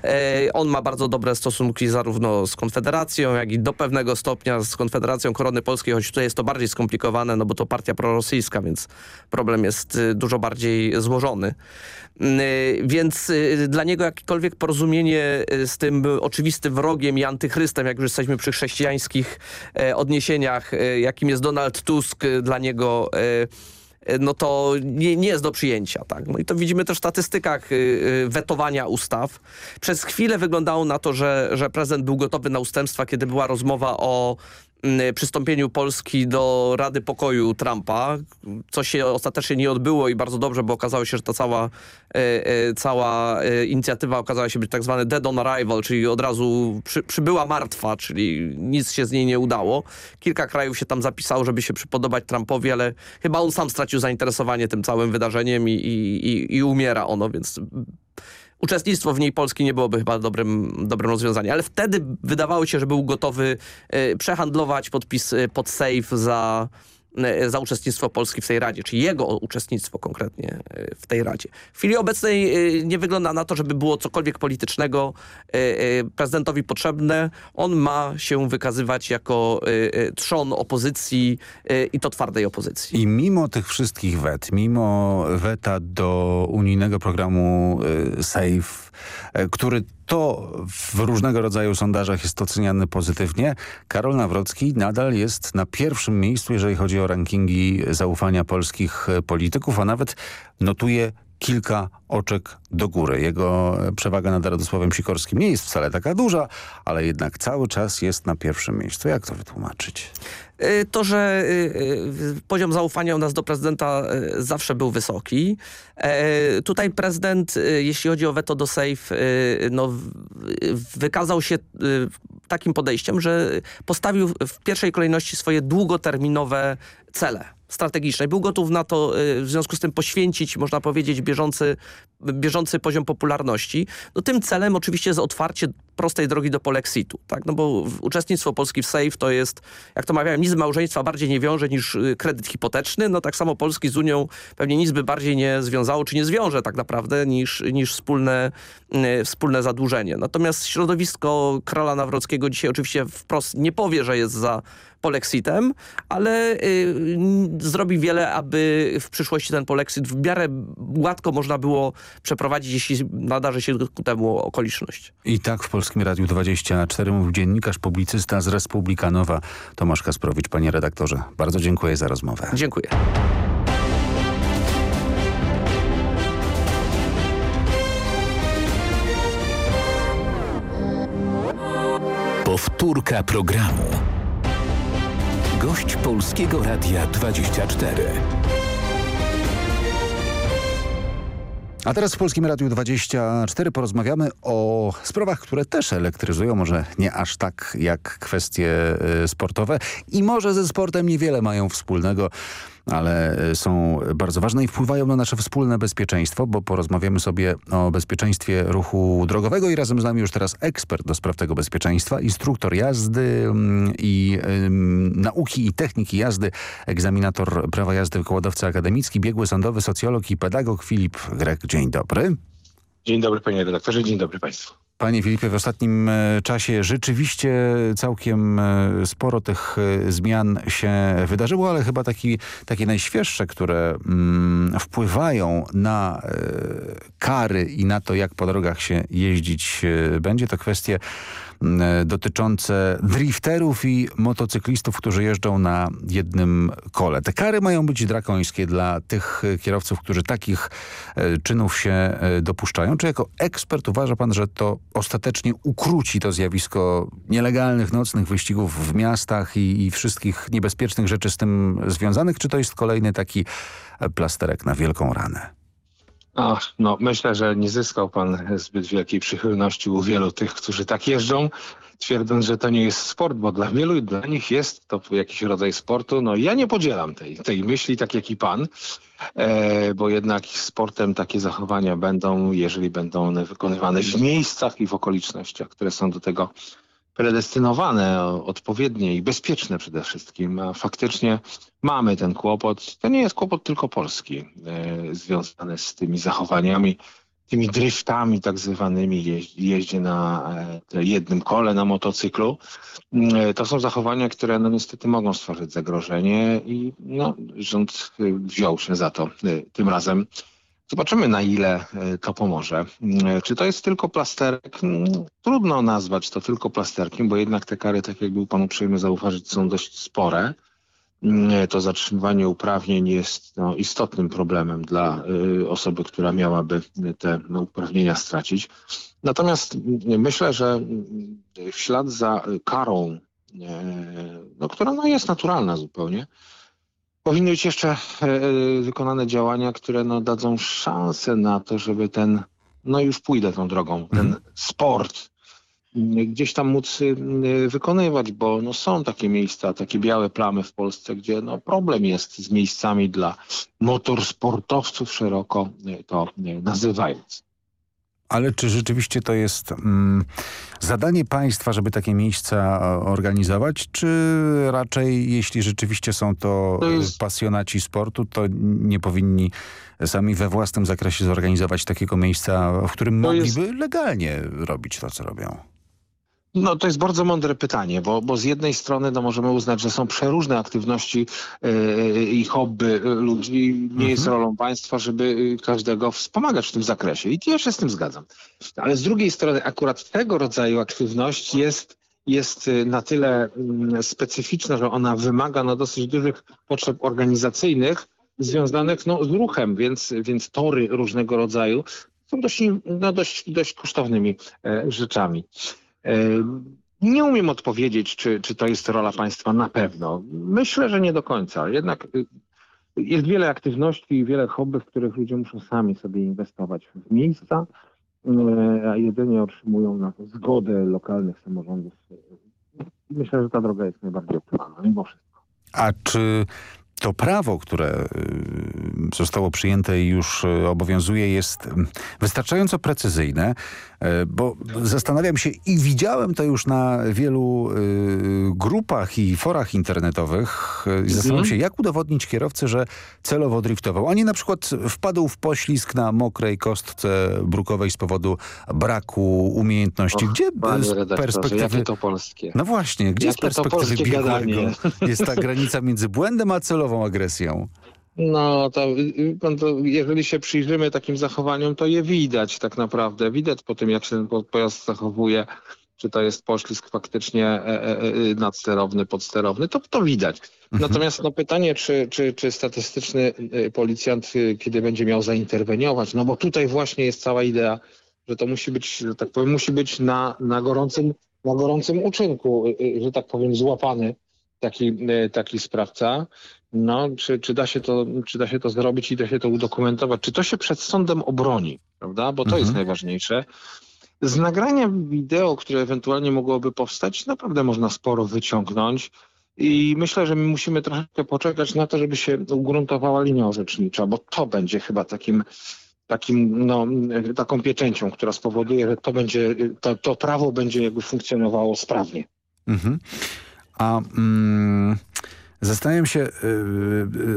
E, on ma bardzo dobre stosunki zarówno z Konfederacją, jak i do pewnego stopnia z Konfederacją Korony Polskiej, choć tutaj jest to bardziej skomplikowane, no bo to partia prorosyjska, więc problem jest y, dużo bardziej złożony. Mm, y, więc y, dla niego jakiekolwiek porozumienie z tym oczywistym wrogiem i antychrystem, jak już jesteśmy przy chrześcijańskich e, odniesieniach, odniesieniach, e, jakim jest Donald Tusk e, dla niego e, no to nie, nie, jest do przyjęcia. Tak? No i to widzimy też w statystykach wetowania ustaw. Przez chwilę wyglądało na to, że, że prezydent był gotowy na ustępstwa, kiedy była rozmowa o przystąpieniu Polski do Rady Pokoju Trumpa, co się ostatecznie nie odbyło i bardzo dobrze, bo okazało się, że ta cała, e, e, cała inicjatywa okazała się być tak zwany dead on arrival, czyli od razu przy, przybyła martwa, czyli nic się z niej nie udało. Kilka krajów się tam zapisało, żeby się przypodobać Trumpowi, ale chyba on sam stracił zainteresowanie tym całym wydarzeniem i, i, i, i umiera ono, więc uczestnictwo w niej Polski nie byłoby chyba dobrym, dobrym rozwiązaniem. Ale wtedy wydawało się, że był gotowy y, przehandlować podpis y, pod safe za e, za uczestnictwo Polski w tej Radzie, czy jego uczestnictwo konkretnie e, w tej Radzie. W chwili obecnej e, nie wygląda na to, żeby było cokolwiek politycznego prezydentowi potrzebne. On ma się wykazywać jako trzon opozycji i to twardej opozycji. I mimo tych wszystkich wet, mimo weta do unijnego programu SAFE, który to w różnego rodzaju sondażach jest oceniany pozytywnie. Karol Nawrocki nadal jest na pierwszym miejscu, jeżeli chodzi o rankingi zaufania polskich polityków, a nawet notuje kilka oczek do góry. Jego przewaga nad Radosławem Sikorskim nie jest wcale taka duża, ale jednak cały czas jest na pierwszym miejscu. Jak to wytłumaczyć? Y, to, że y, y, poziom zaufania u nas do prezydenta zawsze był wysoki. E, tutaj prezydent, jeśli chodzi o weto do SAFE, no, wykazał się takim podejściem, że postawił w pierwszej kolejności swoje długoterminowe cele strategicznej. Był gotów na to w związku z tym poświęcić, można powiedzieć, bieżący, bieżący poziom popularności. No, tym celem oczywiście jest otwarcie prostej drogi do polexitu, tak? No bo uczestnictwo Polski w SAFE to jest, jak to mawiałem, nic małżeństwa bardziej nie wiąże niż y, kredyt hipoteczny, no tak samo Polski z Unią pewnie nic by bardziej nie związało, czy nie zwiąże tak naprawdę niż, niż wspólne, y, wspólne zadłużenie. Natomiast środowisko Krala Nawrockiego dzisiaj oczywiście wprost nie powie, że jest za polexitem, ale y, zrobi wiele, aby w przyszłości ten polexit w miarę gładko można było przeprowadzić, jeśli nadarzy się ku temu okoliczność. I tak w Polskim Radiu 24 mówił dziennikarz, publicysta z Republikanowa Tomasz Kasprowicz. Panie redaktorze, bardzo dziękuję za rozmowę. Dziękuję. Powtórka programu. Gość Polskiego Radia 24. A teraz w Polskim Radiu 24 porozmawiamy o sprawach, które też elektryzują, może nie aż tak jak kwestie y, sportowe. I może ze sportem niewiele mają wspólnego ale e, są bardzo ważne i wpływają na nasze wspólne bezpieczeństwo, bo porozmawiamy sobie o bezpieczeństwie ruchu drogowego i razem z nami już teraz ekspert do spraw tego bezpieczeństwa, instruktor jazdy mm, i nauki i techniki jazdy, egzaminator prawa jazdy, wykładowca akademicki, biegły sądowy, socjolog i pedagog Filip Grek. Dzień dobry. Dzień dobry panie redaktorze, dzień dobry państwu. Panie Filipie, w ostatnim e, czasie rzeczywiście całkiem e, sporo tych e, zmian się wydarzyło, ale chyba taki, takie najświeższe, które mm, wpływają na kary i na to, jak po drogach się jeździć będzie, to kwestie dotyczące drifterów i motocyklistów, którzy jeżdżą na jednym kole. Te kary mają być drakońskie dla tych kierowców, którzy takich e, czynów się e, dopuszczają. Czy jako ekspert uważa pan, że to ostatecznie ukróci to zjawisko nielegalnych nocnych wyścigów w miastach i, i wszystkich niebezpiecznych rzeczy z tym związanych? Czy to jest kolejny taki plasterek na wielką ranę? Ach, no, myślę, że nie zyskał pan zbyt wielkiej przychylności u wielu tych, którzy tak jeżdżą, twierdząc, że to nie jest sport, bo dla wielu dla nich jest to jakiś rodzaj sportu. No ja nie podzielam tej, tej myśli, tak jak i pan, e, bo jednak sportem takie zachowania będą, jeżeli będą one wykonywane w miejscach i w okolicznościach, które są do tego predestynowane, odpowiednie i bezpieczne przede wszystkim. A faktycznie mamy ten kłopot. To nie jest kłopot tylko polski, e, związany z tymi zachowaniami, tymi driftami tak zwanymi, jeździe na e, jednym kole na motocyklu. E, to są zachowania, które no niestety mogą stworzyć zagrożenie i no, rząd wziął się za to tym razem Zobaczymy, na ile e, to pomoże. E, czy to jest tylko plasterek? Mm, trudno nazwać to tylko plasterkiem, bo jednak te kary, tak jak był pan uprzejmy zauważyć, są dość spore. Mm, e, to zatrzymywanie uprawnień jest no, istotnym problemem dla osoby, która miałaby te no, uprawnienia stracić. Natomiast mm, myślę, że w ślad za karą, no, która no, jest naturalna zupełnie, Powinny być jeszcze e, wykonane działania, które no, dadzą szansę na to, żeby ten, no już pójdę tą drogą, ten mhm. sport gdzieś tam móc y, wykonywać, bo no, są takie miejsca, takie białe plamy w Polsce, gdzie no, problem jest z miejscami dla motorsportowców szeroko y, to y, nazywając. Ale czy rzeczywiście to jest mm, zadanie państwa, żeby takie miejsca organizować, czy raczej jeśli rzeczywiście są to, to jest... pasjonaci sportu, to nie powinni sami we własnym zakresie zorganizować takiego miejsca, w którym to mogliby jest... legalnie robić to, co robią? No to jest bardzo mądre pytanie, bo, bo z jednej strony no, możemy uznać, że są przeróżne aktywności yy, i hobby ludzi. Nie mhm. jest rolą państwa, żeby każdego wspomagać w tym zakresie. I ja się z tym zgadzam. Ale z drugiej strony akurat tego rodzaju aktywność jest jest na tyle mm, specyficzna, że ona wymaga no, dosyć dużych potrzeb organizacyjnych związanych no, z ruchem, więc, więc tory różnego rodzaju są dość, no, dość, dość kosztownymi e, rzeczami. Nie umiem odpowiedzieć, czy, czy to jest rola państwa na pewno. Myślę, że nie do końca. Jednak y, jest wiele aktywności i wiele hobby, w których ludzie muszą sami sobie inwestować w miejsca, y, a jedynie otrzymują na to zgodę lokalnych samorządów. Myślę, że ta droga jest najbardziej optymalna, mimo wszystko. A czy to prawo, które y, zostało przyjęte i już y, obowiązuje jest mm, wystarczająco precyzyjne, bo zastanawiam się i widziałem to już na wielu grupach i forach internetowych. Zastanawiam mhm. się, jak udowodnić kierowcy, że celowo driftował, a nie na przykład wpadł w poślizg na mokrej kostce brukowej z powodu braku umiejętności. Gdzie z perspektywy... to polskie? No właśnie, gdzie jakie z perspektywy biegłego jest ta granica między błędem a celową agresją. No, to, to, jeżeli się przyjrzymy takim zachowaniom, to je widać tak naprawdę. Widać po tym, jak się ten pojazd zachowuje, czy to jest poślizg faktycznie e, e, e, nadsterowny, podsterowny, to, to widać. Mhm. Natomiast no, pytanie, czy, czy, czy statystyczny policjant, kiedy będzie miał zainterweniować, no bo tutaj właśnie jest cała idea, że to musi być, że tak powiem, musi być na, na, gorącym, na gorącym uczynku, że tak powiem, złapany taki, taki sprawca. No, czy, czy, da się to, czy da się to zrobić i da się to udokumentować? Czy to się przed sądem obroni, prawda? Bo to mhm. jest najważniejsze. Z nagrania wideo, które ewentualnie mogłoby powstać, naprawdę można sporo wyciągnąć. I myślę, że my musimy troszeczkę poczekać na to, żeby się ugruntowała linia orzecznicza, bo to będzie chyba takim, takim no, taką pieczęcią, która spowoduje, że to, będzie, to, to prawo będzie jakby funkcjonowało sprawnie. Mhm. A mm, Zastanawiam się, y,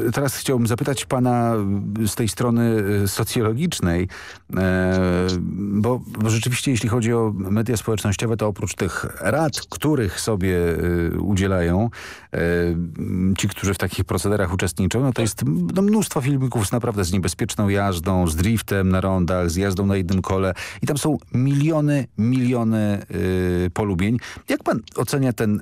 y, teraz chciałbym zapytać pana z tej strony y, socjologicznej, bo, rzeczywiście jeśli chodzi o media społecznościowe, to oprócz tych rad, których sobie udzielają ci, którzy w takich procederach uczestniczą, no to jest no, mnóstwo filmików z naprawdę z niebezpieczną jazdą, z driftem na rondach, z jazdą na jednym kole i tam są miliony, miliony polubień. Jak pan ocenia ten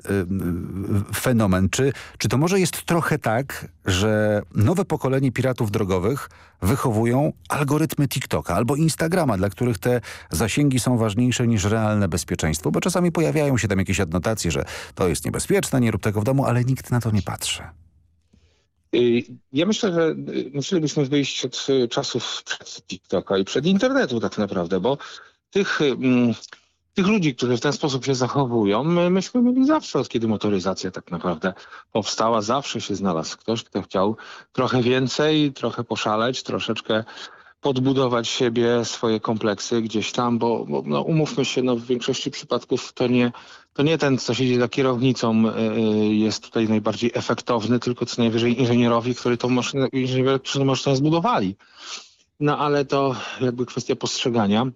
fenomen? Czy, czy to może może jest trochę tak, że nowe pokolenie piratów drogowych wychowują algorytmy TikToka albo Instagrama, dla których te zasięgi są ważniejsze niż realne bezpieczeństwo, bo czasami pojawiają się tam jakieś adnotacje, że to jest niebezpieczne, nie rób tego w domu, ale nikt na to nie patrzy. Y, ja myślę, że y, musielibyśmy wyjść od y, czasów przed TikToka i przed internetu tak naprawdę, bo tych mm, tych ludzi, którzy w ten sposób się zachowują, my, myśmy mieli zawsze, od kiedy motoryzacja tak naprawdę powstała, zawsze się znalazł ktoś, kto chciał trochę więcej, trochę poszaleć, troszeczkę podbudować siebie, swoje kompleksy gdzieś tam, bo, bo no, umówmy się, no, w większości przypadków to nie, to nie ten, co siedzi za kierownicą y, jest tutaj najbardziej efektowny, tylko co najwyżej inżynierowie, którzy tą maszynę, inżynierowie, którzy maszynę zbudowali. No ale to jakby kwestia postrzegania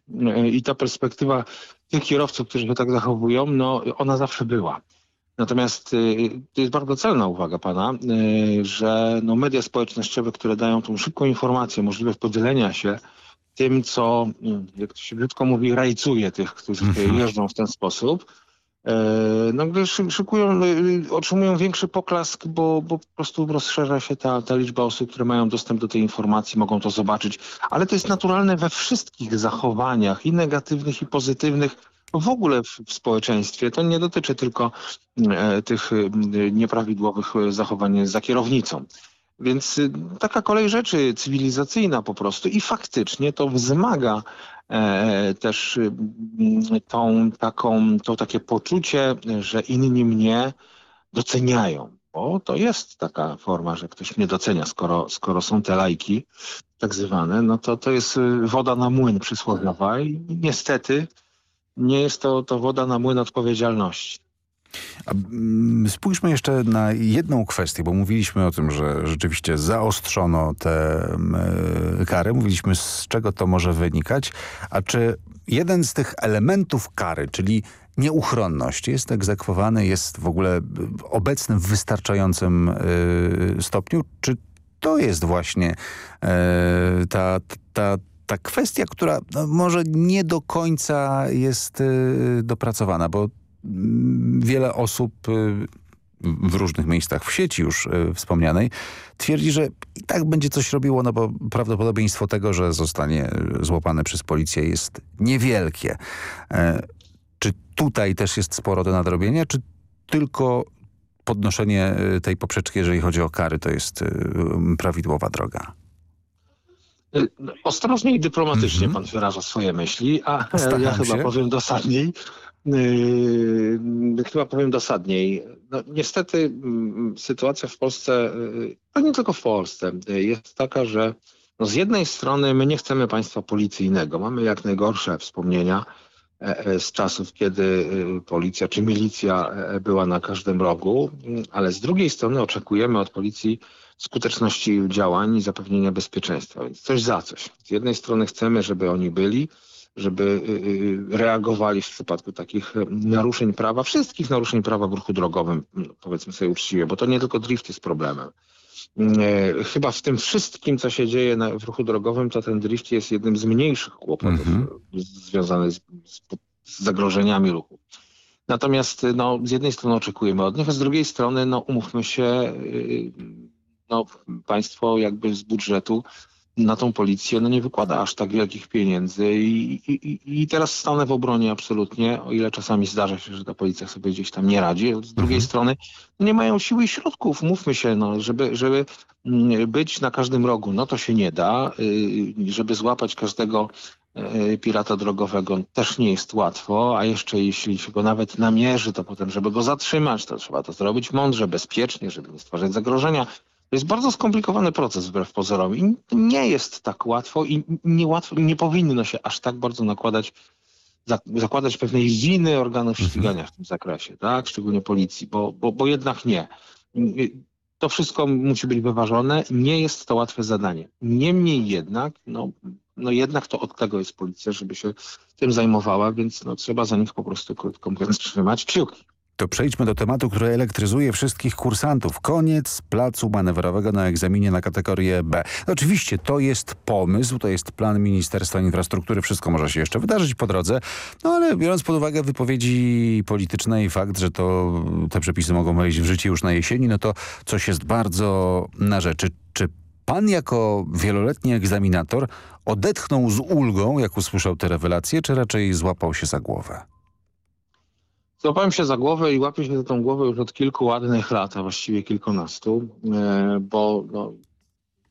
y, i ta perspektywa tych kierowców, którzy się tak zachowują, no ona zawsze była. Natomiast y, to jest bardzo celna uwaga pana, y, że no, media społecznościowe, które dają tą szybką informację, możliwość podzielenia się tym, co, y, jak to się brzydko mówi, rajcuje tych, którzy mhm. jeżdżą w ten sposób, no, gdy szykują, y, otrzymują większy poklask, bo, bo po prostu rozszerza się ta, ta liczba osób, które mają dostęp do tej informacji, mogą to zobaczyć. Ale to jest naturalne we wszystkich zachowaniach, i negatywnych, i pozytywnych, w ogóle w, w społeczeństwie. To nie dotyczy tylko e, tych e, nieprawidłowych zachowań za kierownicą. Więc y, taka kolej rzeczy cywilizacyjna po prostu i faktycznie to wzmaga e, też y, tą taką, to takie poczucie, że inni mnie doceniają. bo to jest taka forma, że ktoś mnie docenia, skoro, skoro są te lajki tak zwane, no to to jest y, woda na młyn przysłowiowa i niestety nie jest to, to woda na młyn odpowiedzialności. Mm, spójrzmy jeszcze na jedną kwestię, bo mówiliśmy o tym, że rzeczywiście zaostrzono te y, kary. Mówiliśmy, z czego to może wynikać. A czy jeden z tych elementów kary, czyli nieuchronność, jest egzekwowany, jest w ogóle obecny w wystarczającym y, stopniu? Czy to jest właśnie ta, ta, ta kwestia, która no, może nie do końca jest dopracowana, bo mm, wiele osób w różnych miejscach w sieci już wspomnianej, twierdzi, że i tak będzie coś robiło, no bo prawdopodobieństwo tego, że zostanie złapane przez policję jest niewielkie. E, czy tutaj też jest sporo do nadrobienia, czy tylko podnoszenie tej poprzeczki, jeżeli chodzi o kary, to jest prawidłowa droga? Ostrożnie i dyplomatycznie mm -hmm. pan wyraża swoje myśli, a ja chyba się. powiem dosadniej. Yy, chyba powiem dosadniej. No, niestety yy, sytuacja w Polsce, yy, a nie tylko w Polsce, jest taka, że no, z jednej strony my nie chcemy państwa policyjnego. Mamy jak najgorsze wspomnienia z czasów, kiedy policja czy milicja była na każdym rogu, ale z drugiej strony oczekujemy od policji skuteczności działań i zapewnienia bezpieczeństwa. Więc coś za coś. Z jednej strony chcemy, żeby oni byli, żeby y, y, reagowali w przypadku takich naruszeń prawa, wszystkich naruszeń prawa w ruchu drogowym, no, powiedzmy sobie uczciwie, bo to nie tylko drift jest problemem. E, chyba w tym wszystkim, co się dzieje na, w ruchu drogowym, to ten drift jest jednym z mniejszych kłopotów mm -hmm. związanych z, z, z, zagrożeniami ruchu. Natomiast no, z jednej strony oczekujemy od nich, a z drugiej strony no, umówmy się, y, no, państwo jakby z budżetu na tą policję no nie wykłada aż tak wielkich pieniędzy i, i, i teraz stanę w obronie absolutnie, o ile czasami zdarza się, że ta policja sobie gdzieś tam nie radzi. Z drugiej mhm. strony no nie mają siły i środków, mówmy się, no, żeby, żeby mm, być na każdym rogu, no to się nie da. Y, żeby złapać każdego y, pirata drogowego też nie jest łatwo, a jeszcze jeśli się go nawet namierzy, to potem, żeby go zatrzymać, to trzeba to zrobić mądrze, bezpiecznie, żeby nie stwarzać zagrożenia. To jest bardzo skomplikowany proces wbrew pozorom i nie jest tak łatwo i nie, łatwo, nie powinno się aż tak bardzo nakładać, zakładać pewnej winy organów mhm. ścigania w tym zakresie, tak? szczególnie policji, bo, bo, bo jednak nie. To wszystko musi być wyważone. Nie jest to łatwe zadanie. Niemniej jednak, no, no jednak to od tego jest policja, żeby się tym zajmowała, więc no, trzeba za nich po prostu krótko mówiąc trzymać kciuki. To przejdźmy do tematu, który elektryzuje wszystkich kursantów. Koniec placu manewrowego na egzaminie na kategorię B. Oczywiście to jest pomysł, to jest plan Ministerstwa Infrastruktury. Wszystko może się jeszcze wydarzyć po drodze. No ale biorąc pod uwagę wypowiedzi polityczne i fakt, że to te przepisy mogą wejść w życie już na jesieni, no to coś jest bardzo na rzeczy. Czy pan jako wieloletni egzaminator odetchnął z ulgą, jak usłyszał te rewelacje, czy raczej złapał się za głowę? Złapałem się za głowę i łapię się za tą głowę już od kilku ładnych lat, a właściwie kilkunastu, e, bo no,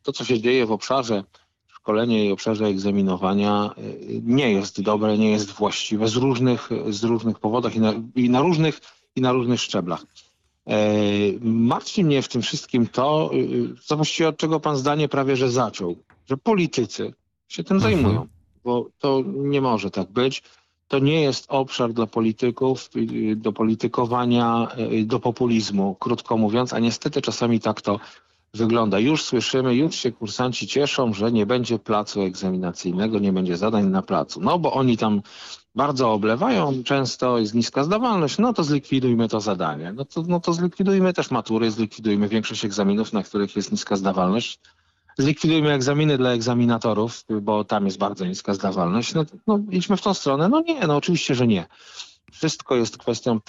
to, co się dzieje w obszarze szkolenia i obszarze egzaminowania e, nie jest dobre, nie jest właściwe z różnych, z różnych powodach i na, i na różnych, i na różnych szczeblach. E, martwi mnie w tym wszystkim to, co właściwie od czego pan zdanie prawie że zaczął, że politycy się tym mhm. zajmują, bo to nie może tak być to nie jest obszar dla polityków, y, do politykowania, y, do populizmu, krótko mówiąc, a niestety czasami tak to wygląda. Już słyszymy, już się kursanci cieszą, że nie będzie placu egzaminacyjnego, nie będzie zadań na placu. No bo oni tam bardzo oblewają, często jest niska zdawalność, no to zlikwidujmy to zadanie. No to, no to zlikwidujmy też matury, zlikwidujmy większość egzaminów, na których jest niska zdawalność zlikwidujmy egzaminy dla egzaminatorów, bo tam jest bardzo niska zdawalność, no, no idźmy w tą stronę. No nie, no oczywiście, że nie. Wszystko jest kwestią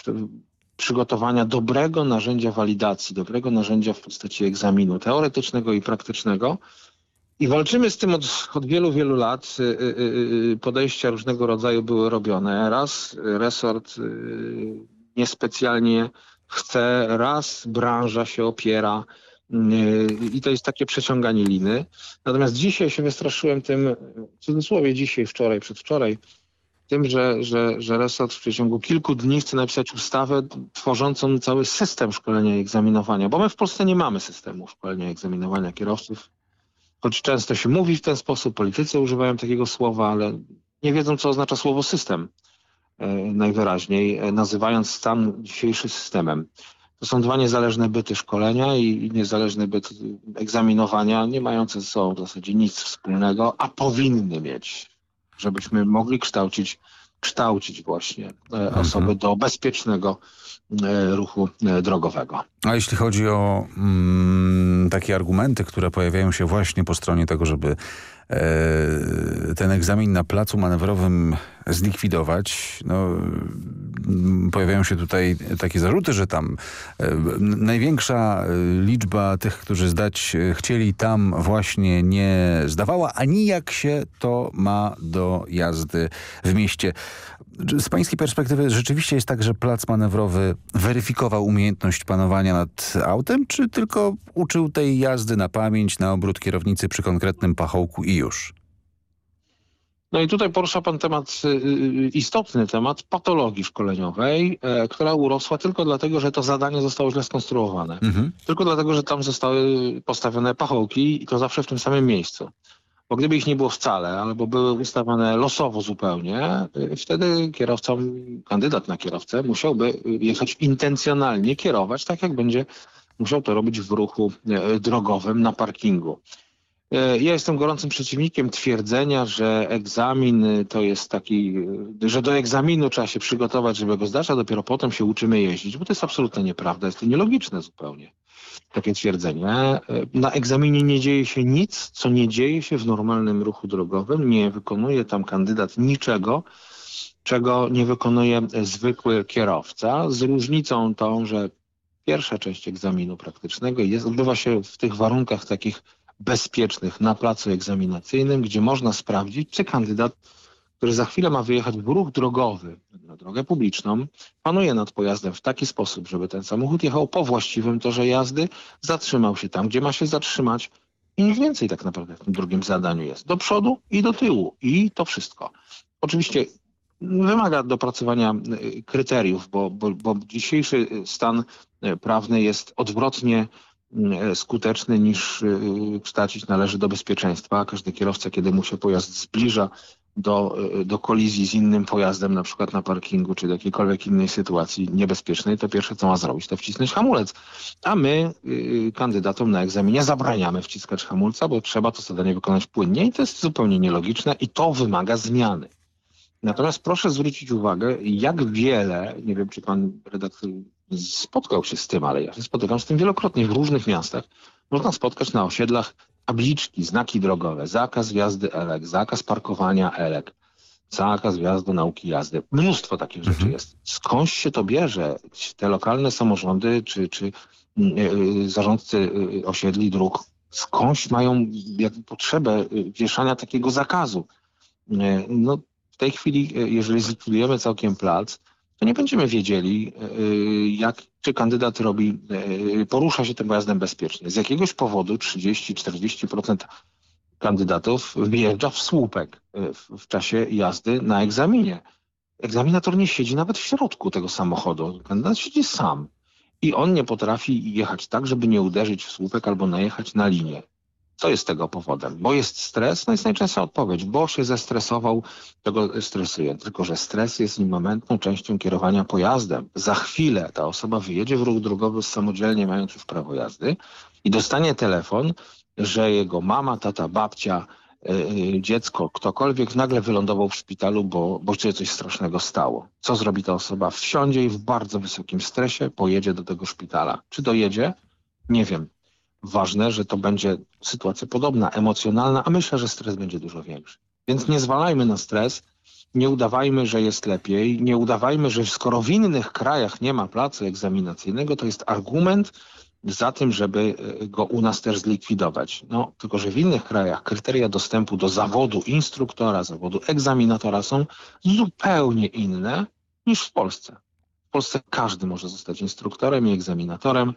przygotowania dobrego narzędzia walidacji, dobrego narzędzia w postaci egzaminu teoretycznego i praktycznego. I walczymy z tym od, od wielu, wielu lat. Y, y, y, podejścia różnego rodzaju były robione. Raz resort niespecjalnie chce, raz branża się opiera i to jest takie przeciąganie liny. Natomiast dzisiaj się wystraszyłem tym, w cudzysłowie dzisiaj, wczoraj, przedwczoraj, tym, że, że, że resort w przeciągu kilku dni chce napisać ustawę tworzącą cały system szkolenia i egzaminowania, bo my w Polsce nie mamy systemu szkolenia i egzaminowania kierowców. Choć często się mówi w ten sposób, politycy używają takiego słowa, ale nie wiedzą, co oznacza słowo system e, najwyraźniej, e, nazywając stan dzisiejszy systemem. To są dwa niezależne byty szkolenia i niezależny byt egzaminowania, nie mające ze sobą w zasadzie nic wspólnego, a powinny mieć, żebyśmy mogli kształcić, kształcić właśnie e, Mhm. osoby do bezpiecznego e, ruchu e, drogowego. A jeśli chodzi o mm, takie argumenty, które pojawiają się właśnie po stronie tego, żeby e, ten egzamin na placu manewrowym zlikwidować, no, pojawiają się tutaj takie zarzuty, że tam e, największa e, liczba tych, którzy zdać e, chcieli, tam właśnie nie zdawała, a nijak się to ma do jazdy w mieście. Z pańskiej perspektywy rzeczywiście jest tak, że plac manewrowy weryfikował umiejętność panowania nad autem, czy tylko uczył tej jazdy na pamięć, na obrót kierownicy przy konkretnym pachołku i już? No i tutaj porusza pan temat, y, y, istotny temat patologii szkoleniowej, e, która urosła tylko dlatego, że to zadanie zostało źle skonstruowane. Mhm. Tylko dlatego, że tam zostały postawione pachołki i to zawsze w tym samym miejscu. Bo gdyby ich nie było wcale, albo były ustawione losowo zupełnie, y, wtedy kierowca, kandydat na kierowcę musiałby jechać intencjonalnie, kierować tak, jak będzie musiał to robić w ruchu drogowym na parkingu. E, Ja jestem gorącym przeciwnikiem twierdzenia, że egzamin y, to jest taki, y, że do egzaminu trzeba się przygotować, żeby go zdać, a dopiero potem się uczymy jeździć, bo to jest absolutnie nieprawda, jest to nielogiczne zupełnie. Takie twierdzenie. E, Na egzaminie nie dzieje się nic, co nie dzieje się w normalnym ruchu drogowym. Nie wykonuje tam kandydat niczego, czego nie wykonuje e, zwykły kierowca, z różnicą tą, że pierwsza część egzaminu praktycznego jest, odbywa się w tych warunkach takich bezpiecznych na placu egzaminacyjnym, gdzie można sprawdzić, czy kandydat, który za chwilę ma wyjechać w ruch drogowy, na drogę publiczną, panuje nad pojazdem w taki sposób, żeby ten samochód jechał po właściwym torze jazdy, zatrzymał się tam, gdzie ma się zatrzymać i nic więcej tak naprawdę w tym drugim zadaniu jest. Do przodu i do tyłu i to wszystko. Oczywiście wymaga dopracowania y, kryteriów, bo, bo, bo dzisiejszy stan y, prawny jest odwrotnie skuteczny niż kształcić należy do bezpieczeństwa. Każdy kierowca, kiedy mu się pojazd zbliża do, y, do kolizji z innym pojazdem, na przykład na parkingu czy do jakiejkolwiek innej sytuacji niebezpiecznej, to pierwsze co ma zrobić, to wcisnąć hamulec. A my kandydatom na egzaminie zabraniamy wciskać hamulca, bo trzeba to zadanie wykonać płynnie i to jest zupełnie nielogiczne i to wymaga zmiany. Natomiast proszę zwrócić uwagę, jak wiele, nie wiem czy pan redaktor spotkał się z tym, ale ja się spotykam z tym wielokrotnie w różnych miastach, można spotkać na osiedlach tabliczki, znaki drogowe, zakaz wjazdy elek, zakaz parkowania elek, zakaz wjazdu nauki jazdy. Mnóstwo takich rzeczy jest. Skądś się to bierze? Te lokalne samorządy czy, czy yy, zarządcy yy, osiedli dróg skądś mają jakby potrzebę wieszania takiego zakazu. No, w tej chwili, jeżeli zlikwidujemy całkiem plac, to nie będziemy wiedzieli, yy, jak, czy kandydat robi, yy, porusza się tym pojazdem bezpiecznie. Z jakiegoś powodu 30-40% kandydatów wyjeżdża w słupek w czasie jazdy na egzaminie. Egzaminator nie siedzi nawet w środku tego samochodu. Kandydat siedzi sam. I on nie potrafi jechać tak, żeby nie uderzyć w słupek albo najechać na linię. Co jest tego powodem? Bo jest stres? No jest najczęstsza odpowiedź. Bo się zestresował, to go stresuje. Tylko, że stres jest immamentną częścią kierowania pojazdem. Za chwilę ta osoba wyjedzie w ruch drogowy samodzielnie, mając już prawo jazdy i dostanie telefon, że jego mama, tata, babcia, yy, dziecko, ktokolwiek nagle wylądował w szpitalu, bo, bo się coś strasznego stało. Co zrobi ta osoba? Wsiądzie i w bardzo wysokim stresie pojedzie do tego szpitala. Czy dojedzie? Nie wiem. Ważne, że to będzie sytuacja podobna, emocjonalna, a myślę, że stres będzie dużo większy. Więc nie zwalajmy na stres, nie udawajmy, że jest lepiej, nie udawajmy, że skoro w innych krajach nie ma placu egzaminacyjnego, to jest argument za tym, żeby e, go u nas też zlikwidować. No, tylko, że w innych krajach kryteria dostępu do zawodu instruktora, zawodu egzaminatora są zupełnie inne niż w Polsce. W Polsce każdy może zostać instruktorem i egzaminatorem.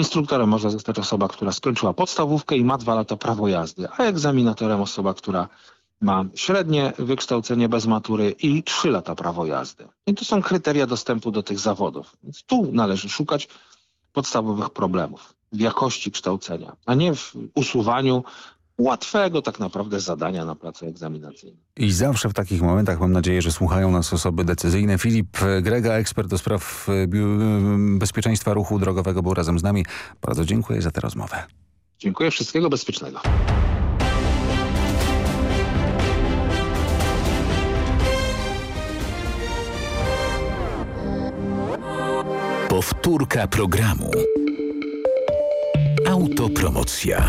Instruktorem może zostać osoba, która skończyła podstawówkę i ma dwa lata prawo jazdy, a egzaminatorem osoba, która ma średnie wykształcenie bez matury i 3 lata prawo jazdy. I to są kryteria dostępu do tych zawodów. Więc tu należy szukać podstawowych problemów w jakości kształcenia, a nie w usuwaniu łatwego tak naprawdę zadania na placu egzaminacyjnym. I zawsze w takich momentach mam nadzieję, że słuchają nas osoby decyzyjne. Filip Grega, ekspert do spraw e, bezpieczeństwa ruchu drogowego był razem z nami. Bardzo dziękuję za tę rozmowę. Dziękuję, wszystkiego bezpiecznego. Powtórka programu. Autopromocja.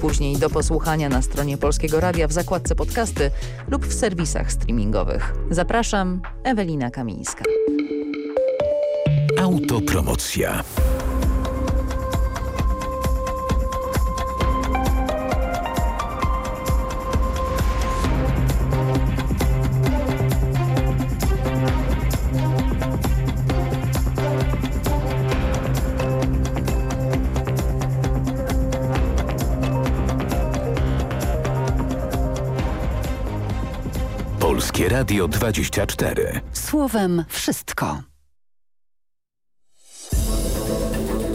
Później do posłuchania na stronie Polskiego Radia w zakładce podcasty lub w serwisach streamingowych. Zapraszam, Ewelina Kamińska. Autopromocja. Radio 24. Słowem wszystko.